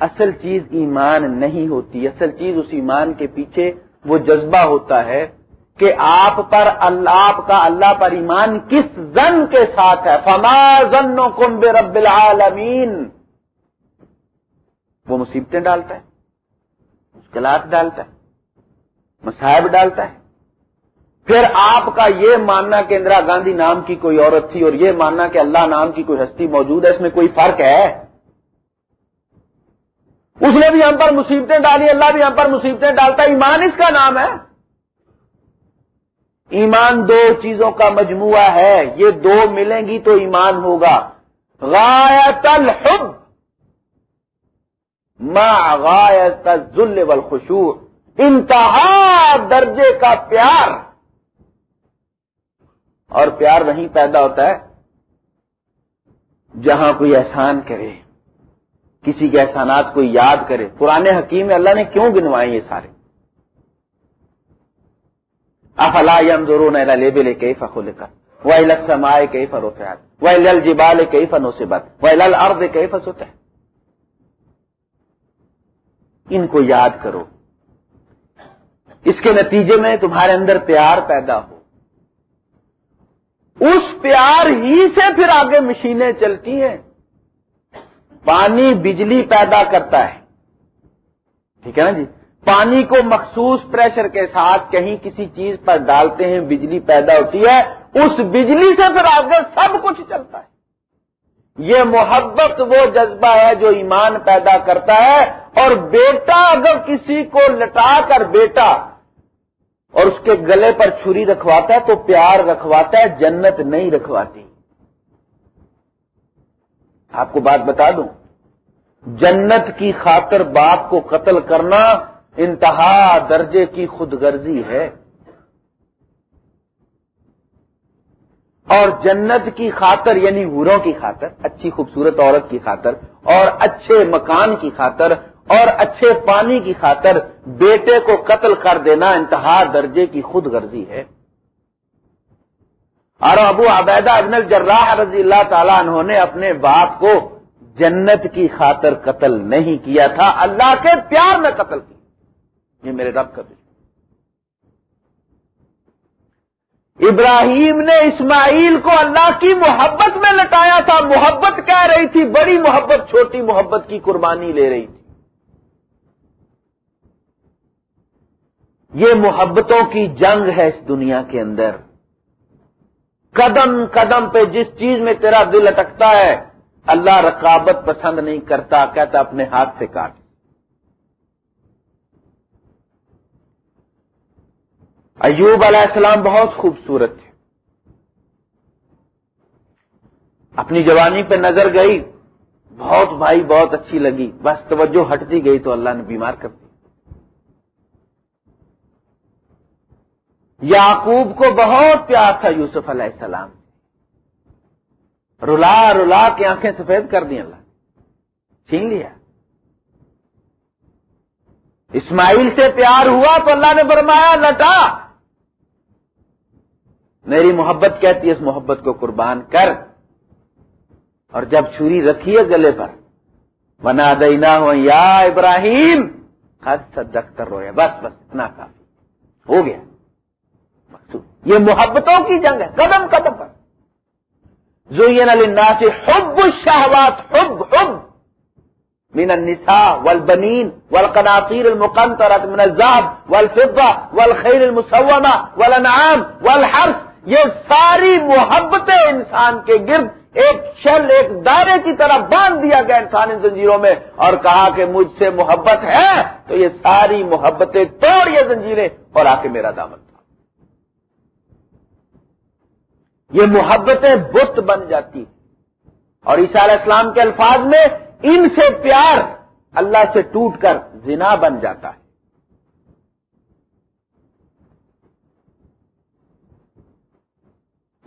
S1: اصل چیز ایمان نہیں ہوتی، اصل چیز اس ایمان کے پیچھے وہ جذبہ ہوتا ہے۔ کہ آپ پر اللہ آپ کا اللہ پر ایمان کس زن کے ساتھ ہے؟ فما زن و رب العالمین وہ مصیبتیں ڈالتا ہے، مشکلات ڈالتا ہے، مصائب ڈالتا ہے۔ پھر آپ کا یہ ماننا کہ اندرا گاندھی نام کی کوئی عورت تھی اور یہ ماننا کہ اللہ نام کی کوئی ہستی موجود ہے، اس میں کوئی فرق ہے؟ اس نے بھی ہم پر مصیبتیں ڈالی، اللہ بھی ہم پر مصیبتیں ڈالتا ہے، ایمان اس کا نام ہے۔ ایمان دو چیزوں کا مجموعہ ہے، یہ دو ملیں گی تو ایمان ہوگا۔ غایت الحب ما غایت الذل والخشوع، انتہا درجے کا پیار۔ اور پیار وہیں پیدا ہوتا ہے جہاں کوئی احسان کرے، کسی کے احسانات کو یاد کرے۔ پرانے حکیم اللہ نے کیوں گنوائے یہ سارے؟ افلا یم ضرور لے کئی فخل کا وہ الگ سمائے کئی فروخت وہ لل جبال کئی فنو سے وہ ارد کئی ان کو یاد کرو، اس کے نتیجے میں تمہارے اندر پیار پیدا ہو۔ اس پیار ہی سے پھر آگے مشینیں چلتی ہیں۔ پانی بجلی پیدا کرتا ہے۔ ٹھیک ہے نا جی؟ پانی کو مخصوص پریشر کے ساتھ کہیں کسی چیز پر ڈالتے ہیں، بجلی پیدا ہوتی ہے، اس بجلی سے پھر آگے سب کچھ چلتا ہے۔ یہ محبت وہ جذبہ ہے جو ایمان پیدا کرتا ہے، اور بیٹا اگر کسی کو لٹا کر بیٹا اور اس کے گلے پر چھری رکھواتا ہے تو پیار رکھواتا ہے، جنت نہیں رکھواتی۔ آپ کو بات بتا دوں۔ جنت کی خاطر باپ کو قتل کرنا انتہا درجے کی خود غرضی ہے اور جنت کی خاطر یعنی ہوروں کی خاطر، اچھی خوبصورت عورت کی خاطر اور اچھے مکان کی خاطر اور اچھے پانی کی خاطر بیٹے کو قتل کر دینا انتہا درجے کی خود غرضی ہے۔ اور ابو عبیدہ ابن الجراح رضی اللہ تعالیٰ انہوں نے اپنے باپ کو جنت کی خاطر قتل نہیں کیا تھا، اللہ کے پیار میں قتل کیا۔ یہ میرے رب کا دل ابراہیم نے اسماعیل کو اللہ کی محبت میں لٹایا تھا۔ محبت کہہ رہی تھی، بڑی محبت، چھوٹی محبت کی قربانی لے رہی تھی۔ یہ محبتوں کی جنگ ہے اس دنیا کے اندر۔ قدم قدم پہ جس چیز میں تیرا دل اٹکتا ہے، اللہ رقابت پسند نہیں کرتا، کہتا اپنے ہاتھ سے کاٹ۔ ایوب علیہ السلام بہت خوبصورت تھے۔ اپنی جوانی پہ نظر گئی، بہت بھائی، بہت اچھی لگی۔ بس توجہ ہٹتی گئی تو اللہ نے بیمار کر دی۔ یعقوب کو بہت پیار تھا یوسف علیہ السلام۔ رلا رلا کے آنکھیں سفید کر دی اللہ۔ چھین لیا۔ اسماعیل سے پیار ہوا تو اللہ نے فرمایا، لٹا۔ میری محبت کہتی ہے، اس محبت کو قربان کر۔ اور جب چھری رکھی ہے گلے پر بنا دینا ہو یا ابراہیم حد صدق کر رویا بس بس، اتنا کافی۔ ہو گیا۔ یہ محبتوں کی جنگ ہے، قدم قدم پر۔ زوین الناس حب الشہوات حب حب۔ من النساء والبنین والقناطیر المقنطرة من الزہب والفضة والخیر المسومة والانعام والحرس یہ ساری محبتیں انسان کے گرد ایک شل، ایک دائرے کی طرح باندھ دیا گیا انسان ان زنجیروں میں اور کہا کہ مجھ سے محبت ہے تو یہ ساری محبتیں توڑ یہ زنجیریں اور آ کے میرا دامن یہ محبتیں بت بن جاتی۔ اور عیسیٰ علیہ السلام کے الفاظ میں ان سے پیار اللہ سے ٹوٹ کر زنا بن جاتا ہے۔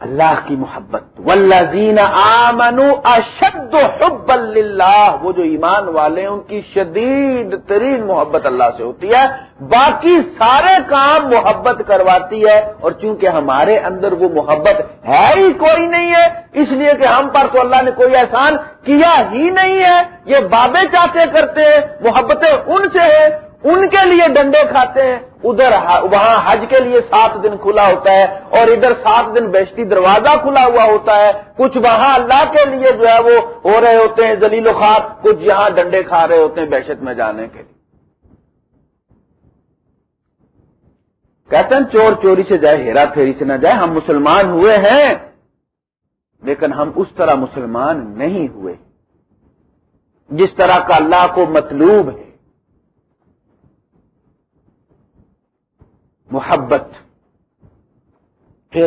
S1: اللہ کی محبت. والذین آمنوا اشد حب اللہ وہ جو ایمان والے ہیں، ان کی شدید ترین محبت اللہ سے ہوتی ہے. باقی سارے کام محبت کرواتی ہے، اور چونکہ ہمارے اندر وہ محبت ہے ہی کوئی نہیں ہے، اس لیے کہ ہم پر تو اللہ نے کوئی احسان کیا ہی نہیں ہے. یہ بابے چاچے کرتے ہیں، محبتیں ان سے ہیں ان کے لیے ڈنڈے کھاتے ہیں، ادھر وہاں حج کے لیے سات دن کھلا ہوتا ہے اور ادھر سات دن بیشتی دروازہ کھلا ہوا ہوتا ہے۔ کچھ وہاں اللہ کے لیے جو ہے وہ ہو رہے ہوتے ہیں زلیل و خاط کچھ یہاں ڈنڈے کھا رہے ہوتے ہیں بحشت میں جانے کے لیے۔ کہتے ہیں، چور چوری سے جائے، ہیرا پھیری سے نہ جائے، ہم مسلمان ہوئے ہیں، لیکن ہم اس طرح مسلمان نہیں ہوئے۔ جس طرح کا اللہ کو مطلوب ہے۔ محبت. پھر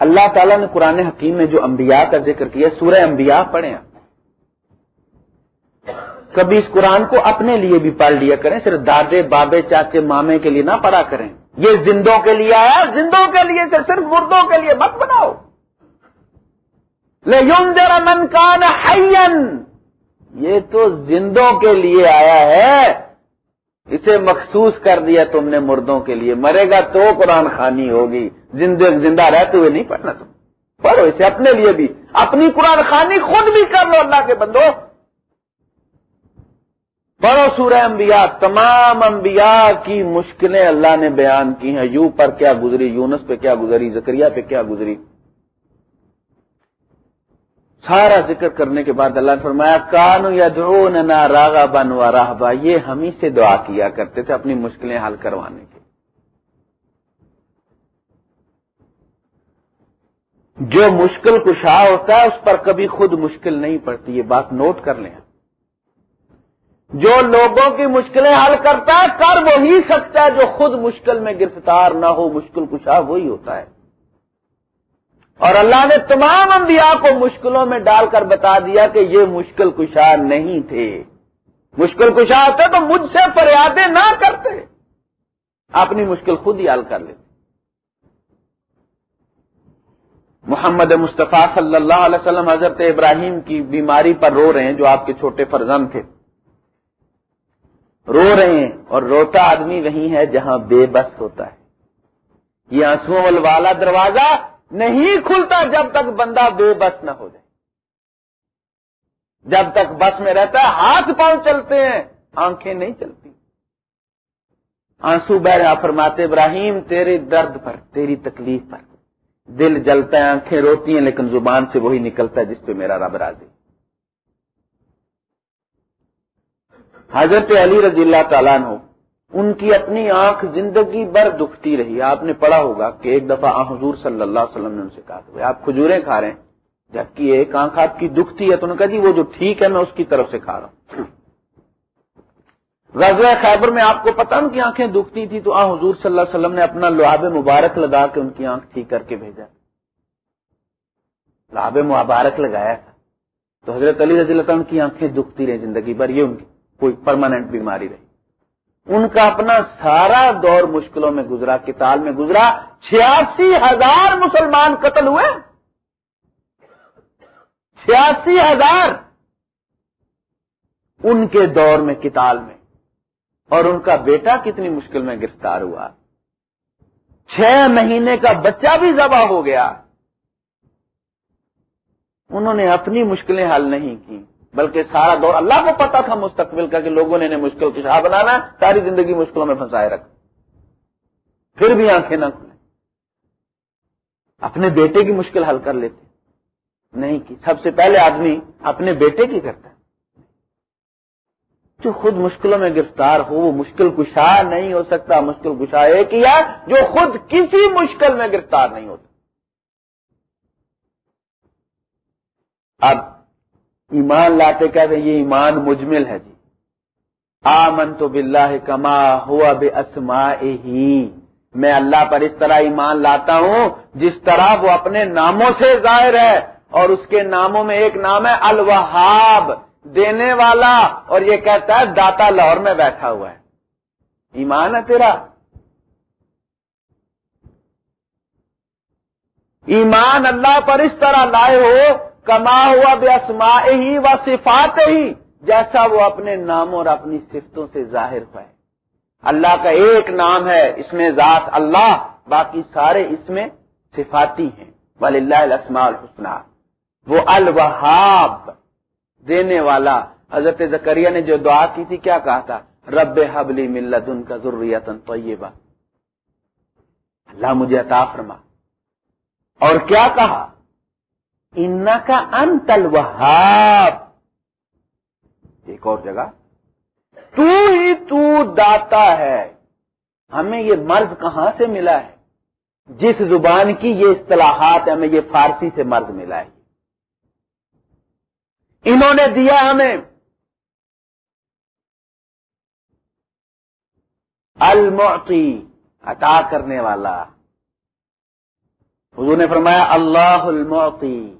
S1: اللہ تعالیٰ نے قرآن حکیم میں جو انبیاء کا ذکر کیا، سورہ انبیاء پڑھیں کبھی اس قرآن کو اپنے لیے بھی پڑھ لیا کریں، صرف دادے، بابے، چاچے، مامے کے لیے نہ پڑھا کریں۔ یہ زندوں کے لیے آیا، زندوں کے لیے صرف مردوں کے لیے مت بناؤ۔ من کان یہ تو زندوں کے لیے آیا ہے۔ اسے مخصوص کر دیا تم نے مردوں کے لیے۔ مرے گا تو قرآن خانی ہوگی۔ زندہ زندہ رہتے ہوئے نہیں پڑھنا تم۔ پڑھو اسے اپنے لیے بھی۔ اپنی قرآن خانی خود بھی کر لو اللہ کے بندو۔ پڑھو سورہ انبیاء۔ تمام انبیاء کی مشکلیں اللہ نے بیان کی ہیں۔ یو پر کیا گزری، یونس پہ کیا گزری، زکریہ پہ کیا گزری؟ سارا ذکر کرنے کے بعد اللہ نے فرمایا، کانو یا نہ راغا بن و راہبا یہ ہم ہی سے دعا کیا کرتے تھے اپنی مشکلیں حل کروانے کے۔ جو مشکل کشا ہوتا ہے، اس پر کبھی خود مشکل نہیں پڑتی، یہ بات نوٹ کر لیں۔ جو لوگوں کی مشکلیں حل کرتا ہے، کر وہی سکتا ہے جو خود مشکل میں گرفتار نہ ہو، مشکل کشا وہی ہوتا ہے۔ اور اللہ نے تمام انبیاء کو مشکلوں میں ڈال کر بتا دیا کہ یہ مشکل کشا نہیں تھے۔ مشکل کشا ہوتے تو مجھ سے فریادیں نہ کرتے۔ اپنی مشکل خود ہی حل کر لیتے۔ محمد مصطفیٰ صلی اللہ علیہ وسلم حضرت ابراہیم کی بیماری پر رو رہے ہیں جو آپ کے چھوٹے فرزند تھے۔ رو رہے ہیں اور روتا آدمی وہی ہے جہاں بے بس ہوتا ہے۔ یہ آنسو والا دروازہ نہیں کھلتا جب تک بندہ بے بس نہ ہو جائے۔ جب تک بس میں رہتا ہے، ہاتھ پاؤں چلتے ہیں، آنکھیں نہیں چلتی۔ آنسو بہ فرماتے، ابراہیم، تیرے درد پر، تیری تکلیف پر۔ دل جلتا ہے، آنکھیں روتی ہیں، لیکن زبان سے وہی نکلتا ہے جس پہ میرا رب راضی حضرت علی رضی اللہ تعالیٰ نے ان کی اپنی آنکھ زندگی بھر دکھتی رہی۔ آپ نے پڑھا ہوگا کہ ایک دفعہ حضور صلی اللہ علیہ وسلم نے ان سے کہا کہ آپ کھجوریں کھا رہے ہیں، جبکہ ایک آنکھ آپ کی دکھتی ہے تو انہوں نے کہا جی وہ جو ٹھیک ہے میں اس کی طرف سے کھا رہا ہوں۔ غزوہ خیبر میں آپ کو پتا ان کی آنکھیں دکھتی تھی تو آ حضور صلی اللہ علیہ وسلم نے اپنا لعاب مبارک لگا کے ان کی آنکھ ٹھیک کر کے بھیجا۔ لعاب مبارک لگایا تھا۔ تو حضرت علی رضی اللہ عنہ کی آنکھیں دکھتی رہی زندگی بھر، یہ ان کی کوئی پرماننٹ بیماری رہی۔ ان کا اپنا سارا دور مشکلوں میں گزرا کتاب میں گزرا۔ چھیاسی ہزار مسلمان قتل ہوئے۔ چھیاسی ہزار۔ ان کے دور میں کتاب میں۔ اور ان کا بیٹا کتنی مشکل میں گرفتار ہوا۔ چھ مہینے کا بچہ بھی ذبح ہو گیا۔ انہوں نے اپنی مشکلیں حل نہیں کی بلکہ سارا دور اللہ کو پتا تھا مستقبل کا کہ لوگوں نے انہیں مشکل کشا بنانا ہے، ساری زندگی مشکلوں میں پھنسائے رکھ۔ پھر بھی آنکھیں نہ کھلیں۔ اپنے بیٹے کی مشکل حل کر لیتے۔ نہیں کی۔ سب سے پہلے آدمی اپنے بیٹے کی کرتا ہے۔ جو خود مشکلوں میں گرفتار ہو، وہ مشکل کشا نہیں ہو سکتا۔ مشکل کشا ایک کیا جو خود کسی مشکل میں گرفتار نہیں ہوتا۔ اب ایمان لاتے کہتے ہیں یہ ایمان مجمل ہے جی۔ آمن تو بلّہ کما ہوا بے اسما ہی میں اللہ پر اس طرح ایمان لاتا ہوں جس طرح وہ اپنے ناموں سے ظاہر ہے اور اس کے ناموں میں ایک نام ہے الوہاب، دینے والا، اور یہ کہتا ہے داتا لاہور میں بیٹھا ہوا ہے۔ ایمان ہے تیرا؟ ایمان اللہ پر اس طرح لائے ہو کما ہوا بے اسما ہی و صفات ہی جیسا وہ اپنے ناموں اور اپنی صفتوں سے ظاہر ہوئے۔ اللہ کا ایک نام ہے، اس میں ذات اللہ، باقی سارے اس میں صفاتی ہیں۔ ولی اللہ السما الحسن وہ الوہاب، دینے والا۔ حضرت زکریہ نے جو دعا کی تھی، کیا کہا تھا؟ رب حبلی ملت ان کا ضروریت طیبہ۔ اللہ مجھے عطا فرما۔ اور کیا کہا؟ ان کا انتل وہاب ایک اور جگہ۔ تو ہی تو داتا ہے۔ ہمیں یہ مرض کہاں سے ملا ہے؟ جس زبان کی یہ اصطلاحات ہمیں یہ فارسی سے مرض ملا ہے۔ انہوں نے دیا ہمیں۔ المعطی، عطا کرنے والا۔ حضور نے فرمایا، اللہ المعطی۔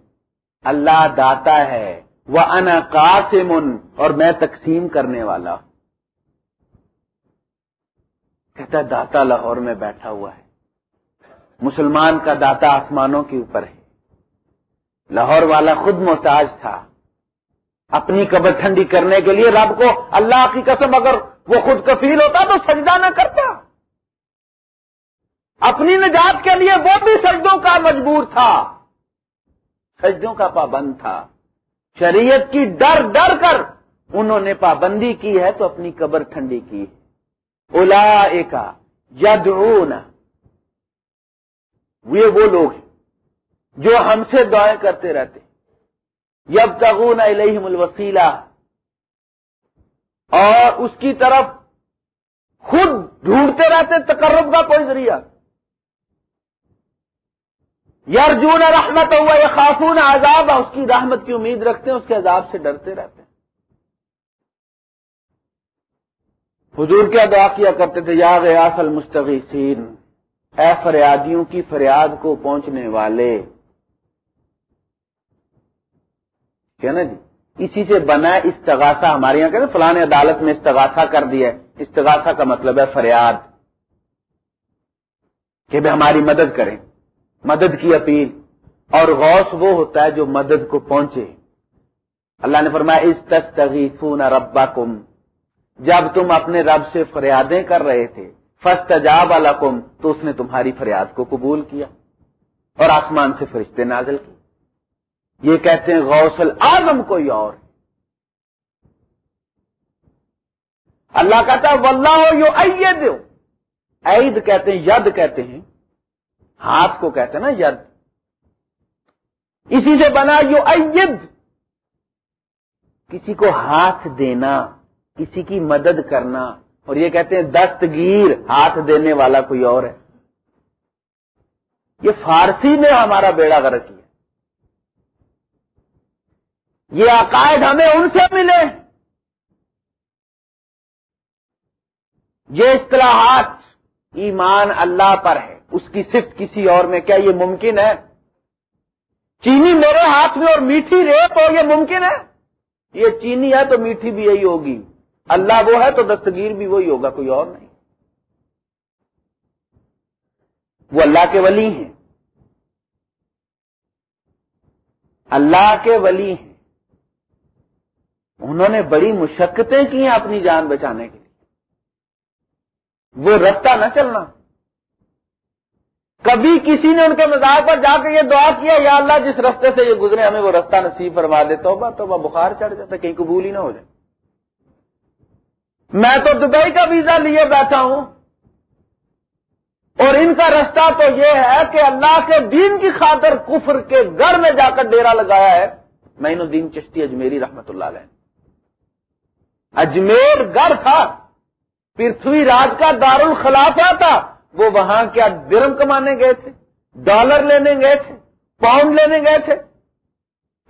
S1: اللہ داتا ہے وہ ان قاسم، اور میں تقسیم کرنے والا ہوں۔ کہتا ہے، داتا لاہور میں بیٹھا ہوا ہے۔ مسلمان کا داتا آسمانوں کے اوپر ہے۔ لاہور والا خود محتاج تھا۔ اپنی قبر ٹھنڈی کرنے کے لیے رب کو اللہ کی قسم، اگر وہ خود کفیل ہوتا تو سجدہ نہ کرتا۔ اپنی نجات کے لیے وہ بھی سجدوں کا مجبور تھا۔ سجدوں کا پابند تھا۔ شریعت کی ڈر ڈر کر انہوں نے پابندی کی ہے تو اپنی قبر ٹھنڈی کی۔ اولا ایک یدعون۔ یہ وہ لوگ ہیں جو ہم سے دعائیں کرتے رہتے۔ یب تغون علیہم الوسیلہ۔ اور اس کی طرف خود ڈھونڈتے رہتے تقرب کا کوئی ذریعہ۔ یارجون رحمت ہوا یہ خاتون عذاب اس کی رحمت کی امید رکھتے ہیں، اس کے عذاب سے ڈرتے رہتے ہیں۔ حضور کیا دعا کیا کرتے تھے؟ یا غیاس المستغیثین، اے فریادیوں کی فریاد کو پہنچنے والے۔ کیا نا جی؟ اسی سے بنا استغاثہ، ہمارے یہاں کہتے فلاں عدالت میں استغاثہ کر دیا استغاثہ کا مطلب ہے فریاد کہ بھائی ہماری مدد کریں۔ مدد کی اپیل اور غوث وہ ہوتا ہے جو مدد کو پہنچے۔ اللہ نے فرمایا، اس تستغیثون ربکم۔ جب تم اپنے رب سے فریادیں کر رہے تھے فسٹ جاب تو اس نے تمہاری فریاد کو قبول کیا اور آسمان سے فرشتے نازل کی یہ کہتے ہیں، غوث العظم کوئی اور۔ اللہ کہتا ہے، واللہ یو اید عید کہتے ہیں، ید کہتے ہیں۔ ہاتھ کو کہتے ہیں نا ید۔ اسی سے بنا یو اید کسی کو ہاتھ دینا، کسی کی مدد کرنا۔ اور یہ کہتے ہیں دستگیر، ہاتھ دینے والا کوئی اور ہے۔ یہ فارسی میں ہمارا بیڑا غرق کیا۔ یہ عقائد ہمیں ان سے ملے۔ یہ اصطلاحات ایمان اللہ پر ہے۔ اس کی صفت کسی اور میں، کیا یہ ممکن ہے؟ چینی میرے ہاتھ میں اور میٹھی ریت ہو، یہ ممکن ہے؟ یہ چینی ہے تو میٹھی بھی یہی ہوگی۔ اللہ وہ ہے تو دستگیر بھی وہی ہوگا، کوئی اور نہیں۔ وہ اللہ کے ولی ہیں۔ اللہ کے ولی ہیں۔ انہوں نے بڑی مشقتیں کی ہیں اپنی جان بچانے کے وہ رستہ نہ چلنا۔ کبھی کسی نے ان کے مزاج پر جا کے یہ دعا کیا، یا اللہ جس رستے سے یہ گزرے، ہمیں وہ رستہ نصیب فرما دے تو تو بخار چڑھ جاتا کہیں قبول ہی نہ ہو جائے۔ میں تو دبئی کا ویزا لیے بیٹھا ہوں۔ اور ان کا رستہ تو یہ ہے کہ اللہ کے دین کی خاطر کفر کے گھر میں جا کر ڈیرا لگایا ہے۔ میں الدین چشتی اجمیری رحمت اللہ علیہ۔ اجمیر گڑھ تھا۔ پرتھوی راج کا دار الخلافہ تھا، وہ وہاں کیا درم کمانے گئے تھے، ڈالر لینے گئے تھے، پاؤنڈ لینے گئے تھے؟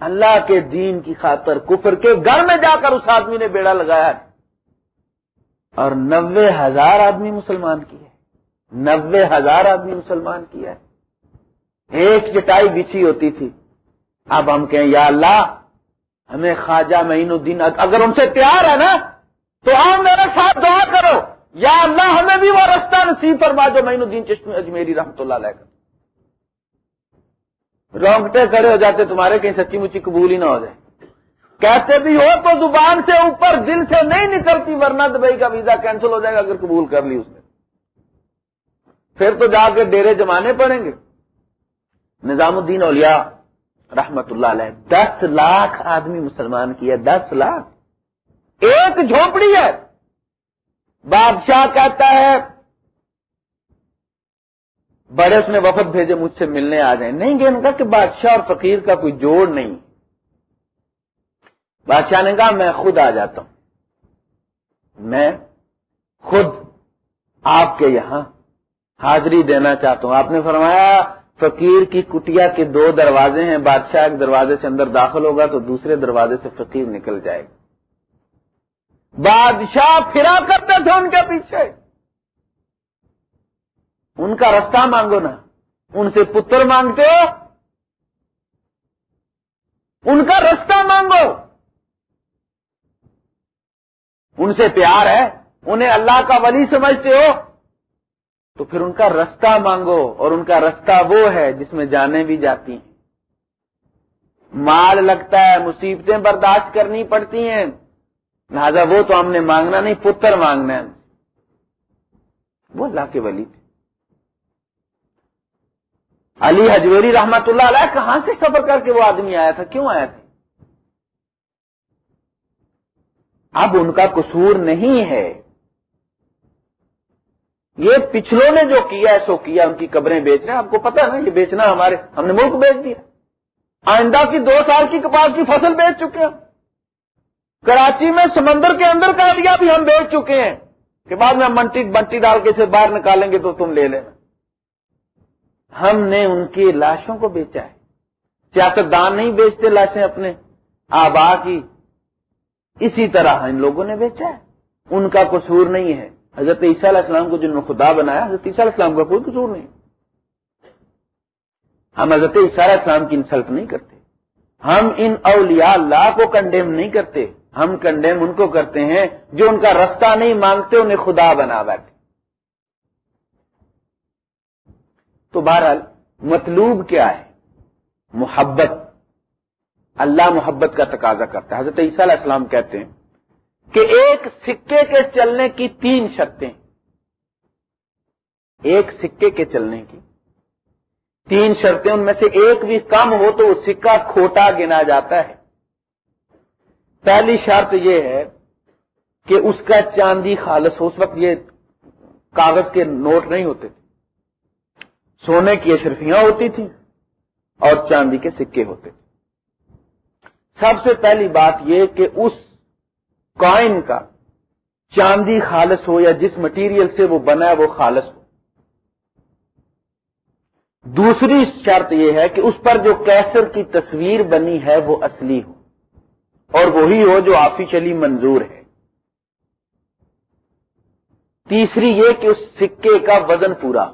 S1: اللہ کے دین کی خاطر کفر کے گھر میں جا کر اس آدمی نے بیڑا لگایا اور نوے ہزار آدمی مسلمان کیے نوے ہزار آدمی مسلمان کیا ہے ایک چٹائی بچھی ہوتی تھی۔ اب ہم کہیں، یا اللہ، ہمیں خواجہ مہین الدین، اگر ان سے پیار ہے نا تو آپ میرے ساتھ دعا کرو۔ یا اللہ، ہمیں بھی وہ رستہ نصیب فرما جو مہین الدین چشم اجمیری رحمت اللہ علیہ رونگٹے کھڑے ہو جاتے تمہارے، کہیں سچی مچی قبول ہی نہ ہو جائے۔ کہتے بھی ہو تو زبان سے اوپر، دل سے نہیں نکلتی، ورنہ دبئی کا ویزا کینسل ہو جائے گا اگر قبول کر لی اس نے۔ پھر تو جا کے ڈیرے جمانے پڑیں گے۔ نظام الدین اولیاء رحمت اللہ علیہ، دس لاکھ آدمی مسلمان کی ہے دس لاکھ۔ ایک جھونپڑی ہے۔ بادشاہ کہتا ہے، بڑے اس نے وفد بھیجے، مجھ سے ملنے آ جائیں۔ نہیں گئے کہا کہ بادشاہ اور فقیر کا کوئی جوڑ نہیں۔ بادشاہ نے کہا، میں خود آ جاتا ہوں۔ میں خود آپ کے یہاں حاضری دینا چاہتا ہوں۔ آپ نے فرمایا، فقیر کی کٹیا کے دو دروازے ہیں، بادشاہ ایک دروازے سے اندر داخل ہوگا تو دوسرے دروازے سے فقیر نکل جائے گا۔ بادشاہ پھرا کرتے تھے ان کے پیچھے۔ ان کا رستہ مانگو نا۔ ان سے پتر مانگتے ہو۔ ان کا رستہ مانگو۔ ان سے پیار ہے۔ انہیں اللہ کا ولی سمجھتے ہو۔ تو پھر ان کا رستہ مانگو اور ان کا رستہ وہ ہے جس میں جانے بھی جاتی ہیں۔ مال لگتا ہے، مصیبتیں برداشت کرنی پڑتی ہیں۔ لہذا وہ تو ہم نے مانگنا نہیں، پتر مانگنا ہے۔ وہ اللہ کے ولی تھے۔ علی حجویری رحمت اللہ علیہ، کہاں سے سفر کر کے وہ آدمی آیا تھا؟ کیوں آیا تھا؟ اب ان کا قصور نہیں ہے۔ یہ پچھلوں نے جو کیا ہے، سو کیا، ان کی قبریں بیچ رہے ہیں۔ آپ کو پتا نا، یہ بیچنا ہمارے، ہم نے ملک بیچ دیا۔ آئندہ کی دو سال کی کپاس کی فصل بیچ چکے ہیں۔ کراچی میں سمندر کے اندر کا دیا بھی ہم بیچ چکے ہیں کہ بعد میں منٹی بنٹی ڈال کے اسے باہر نکالیں گے تو تم لے لینا۔ ہم نے ان کی لاشوں کو بیچا ہے۔ سیاست دان نہیں بیچتے لاشیں اپنے، آبا کی۔ اسی طرح ان لوگوں نے بیچا ہے۔ ان کا قصور نہیں ہے۔ حضرت عیسیٰ علیہ السلام کو جنہوں نے خدا بنایا، حضرت عیسیٰ علیہ السلام کا کوئی قصور نہیں۔ ہم حضرت عیسیٰ علیہ السلام کی انسلٹ نہیں کرتے۔ ہم ان اولیاء اللہ کو کنڈیم نہیں کرتے۔ ہم کنڈیم ان کو کرتے ہیں جو ان کا رستہ نہیں مانگتے انہیں خدا بنا بیٹھے۔ تو بہرحال مطلوب کیا ہے؟ محبت۔ اللہ محبت کا تقاضا کرتا ہے۔ حضرت عیسیٰ علیہ السلام کہتے ہیں کہ ایک سکے کے چلنے کی تین شرطیں۔ ایک سکے کے چلنے کی۔ تین شرطیں ان میں سے ایک بھی کم ہو تو وہ سکہ کھوٹا گنا جاتا ہے۔ پہلی شرط یہ ہے کہ اس کا چاندی خالص ہو، اس وقت یہ کاغذ کے نوٹ نہیں ہوتے تھے۔ سونے کی اشرفیاں ہوتی تھیں اور چاندی کے سکے ہوتے تھے۔ سب سے پہلی بات یہ کہ اس کوائن کا چاندی خالص ہو یا جس مٹیریل سے وہ بنا ہے وہ خالص ہو۔ دوسری شرط یہ ہے کہ اس پر جو کیسر کی تصویر بنی ہے وہ اصلی ہو۔ اور وہی ہو جو آفیشلی منظور ہے۔ تیسری یہ کہ اس سکے کا وزن پورا۔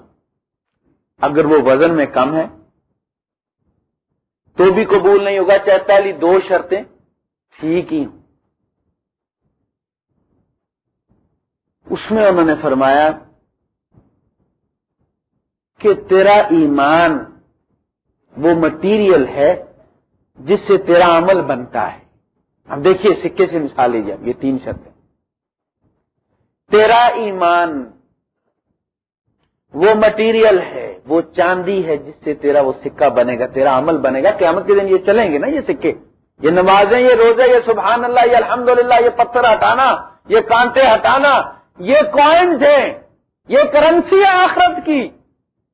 S1: اگر وہ وزن میں کم ہے، تو بھی قبول نہیں ہوگا۔ چاہے پہلی دو شرطیں ٹھیک ہی ہوں۔ اس میں انہوں نے فرمایا کہ تیرا ایمان وہ مٹیریل ہے جس سے تیرا عمل بنتا ہے۔ اب دیکھیے سکے سے مثال لیجیے یہ تین شرطیں تیرا ایمان وہ مٹیریل ہے، وہ چاندی ہے جس سے تیرا وہ سکہ بنے گا، تیرا عمل بنے گا۔ قیامت کے دن یہ چلیں گے نا یہ سکے۔ یہ نمازیں، یہ روزے، یہ سبحان اللہ یہ الحمد یہ پتھر ہٹانا، یہ کانٹے ہٹانا، یہ کوائنز ہیں، یہ کرنسی ہے آخرت کی۔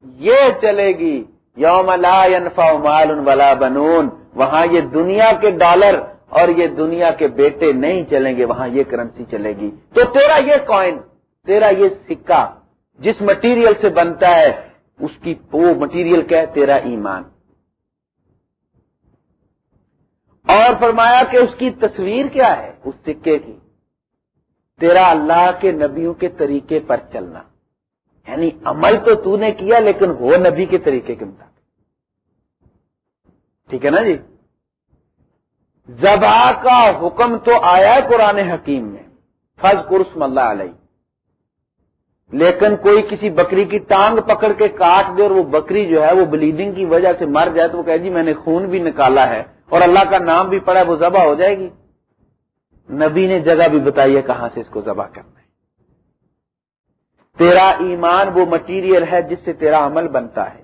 S1: یہ چلے گی۔ یوم لا ينفع مال ولا بنون۔ وہاں یہ دنیا کے ڈالر اور یہ دنیا کے بیٹے نہیں چلیں گے، وہاں یہ کرنسی چلے گی۔ تو تیرا یہ کوائن تیرا یہ سکہ جس مٹیریل سے بنتا ہے، اس کی وہ مٹیریل کیا ہے؟ تیرا ایمان۔ اور فرمایا کہ اس کی تصویر کیا ہے؟ اس سکے کی۔ تیرا اللہ کے نبیوں کے طریقے پر چلنا۔ یعنی عمل تو تو نے کیا، لیکن وہ نبی کے طریقے کے مطابق۔ ٹھیک ہے نا جی؟ زبا کا حکم تو آیا ہے قرآن حکیم میں فض قرسم اللہ علیہ۔ لیکن کوئی کسی بکری کی ٹانگ پکڑ کے کاٹ دے اور وہ بکری جو ہے وہ بلیڈنگ کی وجہ سے مر جائے تو وہ کہ جی میں نے خون بھی نکالا ہے اور اللہ کا نام بھی پڑا ہے، وہ ذبح ہو جائے گی۔ نبی نے جگہ بھی بتائی ہے کہاں سے اس کو ذبح کرنا ہے۔ تیرا ایمان وہ مٹیریل ہے جس سے تیرا عمل بنتا ہے۔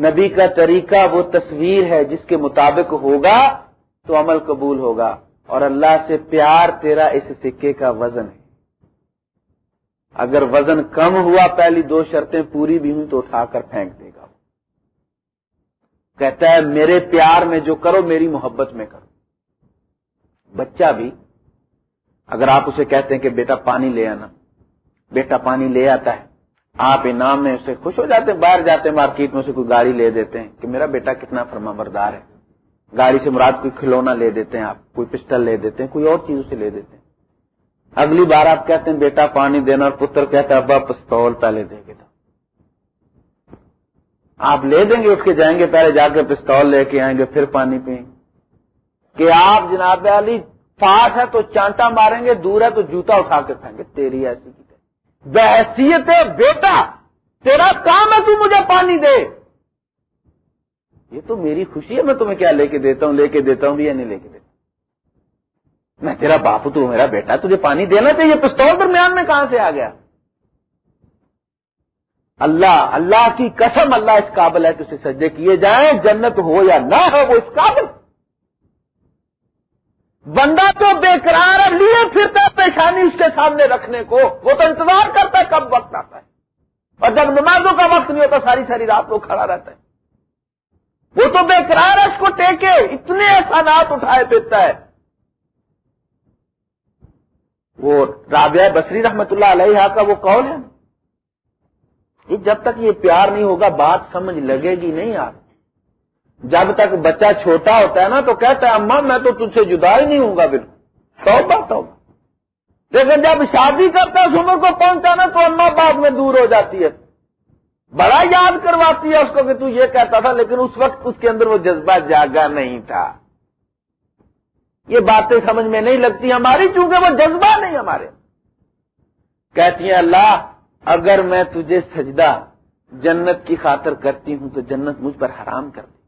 S1: نبی کا طریقہ وہ تصویر ہے جس کے مطابق ہوگا۔ تو عمل قبول ہوگا اور اللہ سے پیار تیرا اس سکے کا وزن ہے۔ اگر وزن کم ہوا پہلی دو شرطیں پوری بھی ہوں تو اٹھا کر پھینک دے گا۔ کہتا ہے، میرے پیار میں جو کرو، میری محبت میں کرو۔ بچہ بھی، اگر آپ اسے کہتے ہیں کہ بیٹا پانی لے آنا، بیٹا پانی لے آتا ہے، آپ انعام میں اسے خوش ہو جاتے ہیں، باہر جاتے ہیں، مارکیٹ میں اسے کوئی گاڑی لے دیتے ہیں کہ میرا بیٹا کتنا فرما بردار ہے۔ گاڑی سے مراد کوئی کھلونا لے دیتے ہیں آپ، کوئی پسٹل لے دیتے ہیں، کوئی اور چیز اسے لے دیتے ہیں۔ اگلی بار آپ کہتے ہیں، بیٹا، پانی دینا۔ اور پتر کہتا ہے، ابا، پستول پہلے دے گے آپ لے دیں گے اس کے جائیں گے، پہلے جا کے پستول لے کے آئیں گے، پھر پانی پئیں۔ کہ آپ جناب علی، پاس ہے تو چانٹا ماریں گے، دور ہے تو جوتا اٹھا کے پھینگے تیری ایسی کی بحثیت ہے، بیٹا، تیرا کام ہے، تو مجھے پانی دے۔ یہ تو میری خوشی ہے، میں تمہیں کیا لے کے دیتا ہوں، لے کے دیتا ہوں بھی یا نہیں لے کے دیتا؟ میں تیرا باپ تو میرا بیٹا، تجھے پانی دینا چاہیے؟ پستول درمیان میں کہاں سے آ گیا؟ اللہ اللہ کی قسم اللہ اس قابل ہے کہ اسے سجدے کیے جائیں، جنت ہو یا نہ ہو وہ اس قابل۔ بندہ تو بے قرار ہے لیے پھرتا پیشانی اس کے سامنے رکھنے کو، وہ تو انتظار کرتا ہے کب وقت آتا ہے۔ اور جب نمازوں کا وقت نہیں ہوتا، ساری ساری رات وہ کھڑا رہتا ہے۔ وہ تو بے قرار ہے اس کو ٹیکے، اتنے احسانات اٹھائے پھرتا ہے۔ وہ رابعہ بصری رحمت اللہ علیہ کا وہ کال ہے؟ جب تک یہ پیار نہیں ہوگا، بات سمجھ لگے گی نہیں آپ جب تک بچہ چھوٹا ہوتا ہے نا، تو کہتا ہے، اماں، میں تو تجھ سے جدا ہی نہیں ہوں گا بالکل تو بات ہو لیکن جب شادی کرتا ہے، اس عمر کو پہنچا نا تو اماں باپ میں دور ہو جاتی ہے۔ بڑا یاد کرواتی ہے اس کو کہ تو یہ کہتا تھا، لیکن اس وقت اس کے اندر وہ جذبہ جاگا نہیں تھا۔ یہ باتیں سمجھ میں نہیں لگتی ہماری، چونکہ وہ جذبہ نہیں ہمارے۔ کہتی ہیں، اللہ، اگر میں تجھے سجدہ جنت کی خاطر کرتی ہوں تو جنت مجھ پر حرام کر دی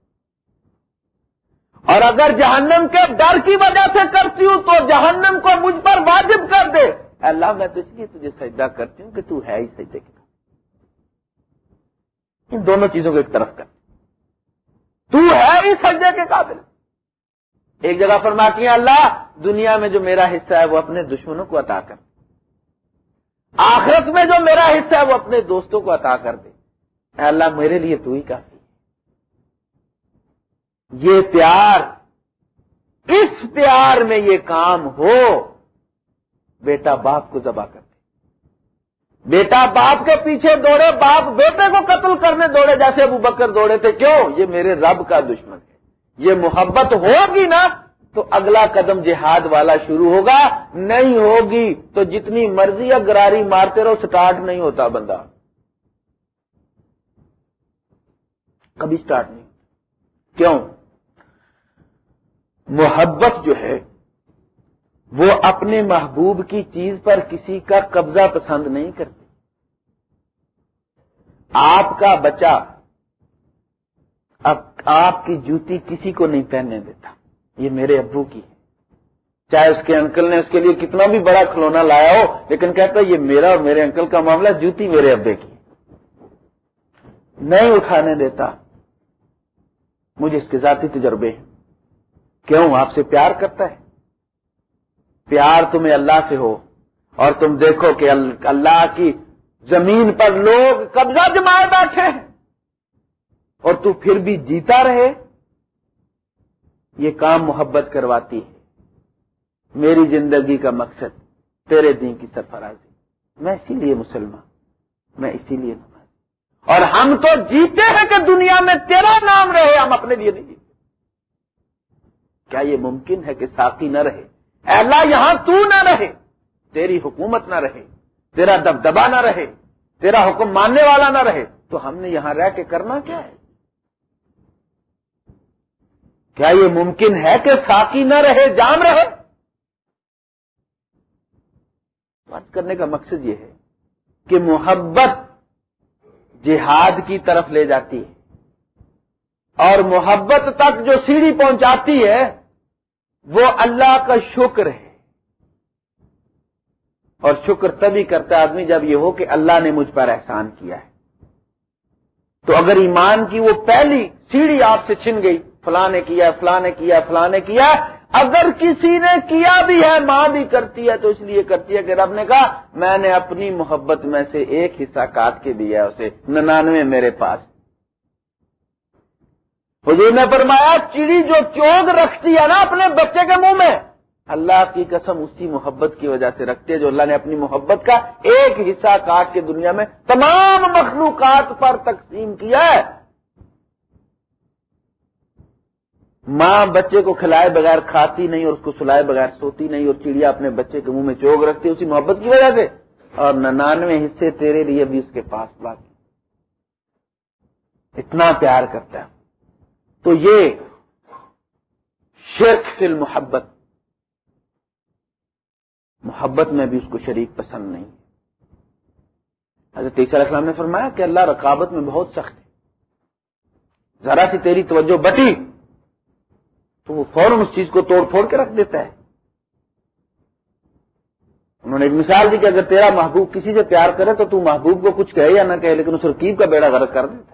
S1: اور اگر جہنم کے ڈر کی وجہ سے کرتی ہوں تو جہنم کو مجھ پر واجب کر دے۔ اللہ، میں تو اس لیے تجھے سجدہ کرتی ہوں کہ تو ہے ہی سجدے کے۔ ان دونوں چیزوں کو ایک طرف کر۔ تو ہے ہی سجدے کے قابل۔ ایک جگہ فرماتی ہیں، اللہ، دنیا میں جو میرا حصہ ہے وہ اپنے دشمنوں کو عطا کر۔ آخرت میں جو میرا حصہ ہے وہ اپنے دوستوں کو عطا کر دے۔ اللہ، میرے لیے تو ہی کافی یہ پیار، اس پیار میں یہ کام ہو، بیٹا باپ کو ذبح کر۔ بیٹا باپ کے پیچھے دوڑے، باپ بیٹے کو قتل کرنے دوڑے جیسے ابو بکر دوڑے تھے۔ کیوں؟ یہ میرے رب کا دشمن ہے۔ یہ محبت ہوگی نا تو اگلا قدم جہاد والا شروع ہوگا۔ نہیں ہوگی تو جتنی مرضی یا گراری مارتے رہو، سٹارٹ نہیں ہوتا بندہ۔ کبھی سٹارٹ نہیں۔ کیوں؟ محبت جو ہے وہ اپنے محبوب کی چیز پر کسی کا قبضہ پسند نہیں کرتی آپ کا بچہ اب آپ کی جوتی کسی کو نہیں پہننے دیتا۔ یہ میرے ابو کی ہے۔ چاہے اس کے انکل نے اس کے لیے کتنا بھی بڑا کھلونا لایا ہو، لیکن کہتا یہ میرا اور میرے انکل کا معاملہ جوتی میرے ابے کی نہیں اٹھانے دیتا۔ مجھے اس کے ذاتی تجربے ہیں۔ کیوں؟ آپ سے پیار کرتا ہے۔ پیار تمہیں اللہ سے ہو اور تم دیکھو کہ اللہ کی زمین پر لوگ قبضہ جمائے بیٹھے ہیں۔ اور تو پھر بھی جیتا رہے۔ یہ کام محبت کرواتی ہے۔ میری زندگی کا مقصد تیرے دین کی سرفرازی۔ میں اسی لیے مسلمان۔ میں اسی لیے نماز۔ اور ہم تو جیتے ہیں کہ دنیا میں تیرا نام رہے، ہم اپنے لیے نہیں جیتے۔ کیا یہ ممکن ہے کہ ساتھی نہ رہے؟ اے اللہ، یہاں تو نہ رہے۔ تیری حکومت نہ رہے، تیرا دبدبا نہ رہے، تیرا حکم ماننے والا نہ رہے، تو ہم نے یہاں رہ کے کرنا کیا ہے؟ کیا یہ ممکن ہے کہ ساتھی نہ رہے، جام رہے؟ بات کرنے کا مقصد یہ ہے کہ محبت جہاد کی طرف لے جاتی ہے اور محبت تک جو سیڑھی پہنچاتی ہے وہ اللہ کا شکر ہے۔ اور شکر تبھی کرتا آدمی جب یہ ہو کہ اللہ نے مجھ پر احسان کیا ہے۔ تو اگر ایمان کی وہ پہلی سیڑھی آپ سے چھن گئی، فلاں نے کیا، فلاں نے کیا، فلاں نے کیا، اگر کسی نے کیا بھی ہے، ماں بھی کرتی ہے تو اس لیے کرتی ہے کہ رب نے کہا، میں نے اپنی محبت میں سے ایک حصہ کاٹ کے دیا اسے ننانوے میرے پاس۔ حضور نے فرمایا، چڑی جو چوگ رکھتی ہے نا اپنے بچے کے منہ میں، اللہ کی قسم اسی محبت کی وجہ سے رکھتے جو اللہ نے اپنی محبت کا ایک حصہ کاٹ کے دنیا میں تمام مخلوقات پر تقسیم کیا ہے۔ ماں بچے کو کھلائے بغیر کھاتی نہیں اور اس کو سلائے بغیر سوتی نہیں اور چڑیا اپنے بچے کے منہ میں چوگ رکھتی اسی محبت کی وجہ سے۔ اور ننانوے حصے تیرے لیے بھی اس کے پاس باقی۔ اتنا پیار کرتا ہے۔ تو یہ شرک فی المحبت۔ محبت میں بھی اس کو شریک پسند نہیں۔ حضرت علیہ السلام نے فرمایا کہ اللہ رقابت میں بہت سخت ہے۔ ذرا سی تیری توجہ بٹی تو وہ فوراً اس چیز کو توڑ پھوڑ کے رکھ دیتا ہے۔ انہوں نے ایک مثال دی کہ اگر تیرا محبوب کسی سے پیار کرے تو تو محبوب کو کچھ کہے یا نہ کہے، لیکن اس رکیب کا بیڑا غرق کر دیتا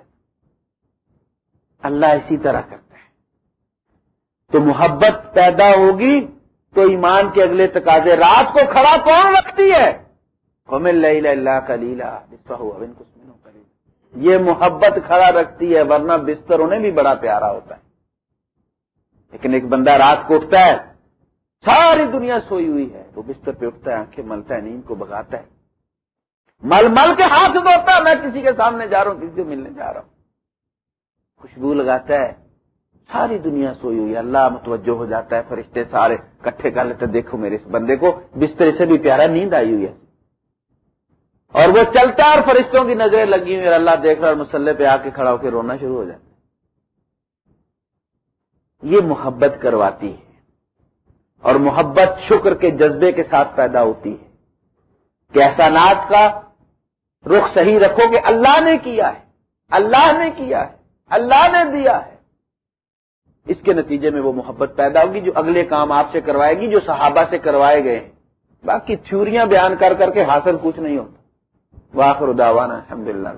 S1: اللہ اسی طرح کرتا ہے۔ تو محبت پیدا ہوگی تو ایمان کے اگلے تقاضے رات کو کھڑا کون رکھتی ہے؟ اللہ کا لیلا یہ محبت کھڑا رکھتی ہے ورنہ بستر انہیں بھی بڑا پیارا ہوتا ہے۔ لیکن ایک بندہ رات کو اٹھتا ہے، ساری دنیا سوئی ہوئی ہے، وہ بستر پہ اٹھتا ہے، آنکھیں ملتا ہے، نیند کو بگاتا ہے۔ مل مل کے ہاتھ دھوتا ہے، میں کسی کے سامنے جا رہا ہوں، کسی سے ملنے جا رہا ہوں۔ خوشبو لگاتا ہے۔ ساری دنیا سوئی ہوئی اللہ متوجہ ہو جاتا ہے، فرشتے سارے کٹھے کر لیتے دیکھو میرے اس بندے کو بستر سے بھی پیارا نیند آئی ہوئی ہے۔ اور وہ چلتا اور فرشتوں کی نظریں لگی ہوئی اور اللہ دیکھ رہا اور مسلح پہ آ کے کھڑا ہو کے رونا شروع ہو جاتا یہ محبت کرواتی ہے۔ اور محبت شکر کے جذبے کے ساتھ پیدا ہوتی ہے۔ کہ احسانات کا رخ صحیح رکھو کہ اللہ نے کیا ہے۔ اللہ نے کیا ہے۔ اللہ نے دیا ہے۔ اس کے نتیجے میں وہ محبت پیدا ہوگی جو اگلے کام آپ سے کروائے گی، جو صحابہ سے کروائے گئے۔ باقی تھیوریاں بیان کر کر کے حاصل کچھ نہیں ہوتا۔ واخر داوانا الحمد للہ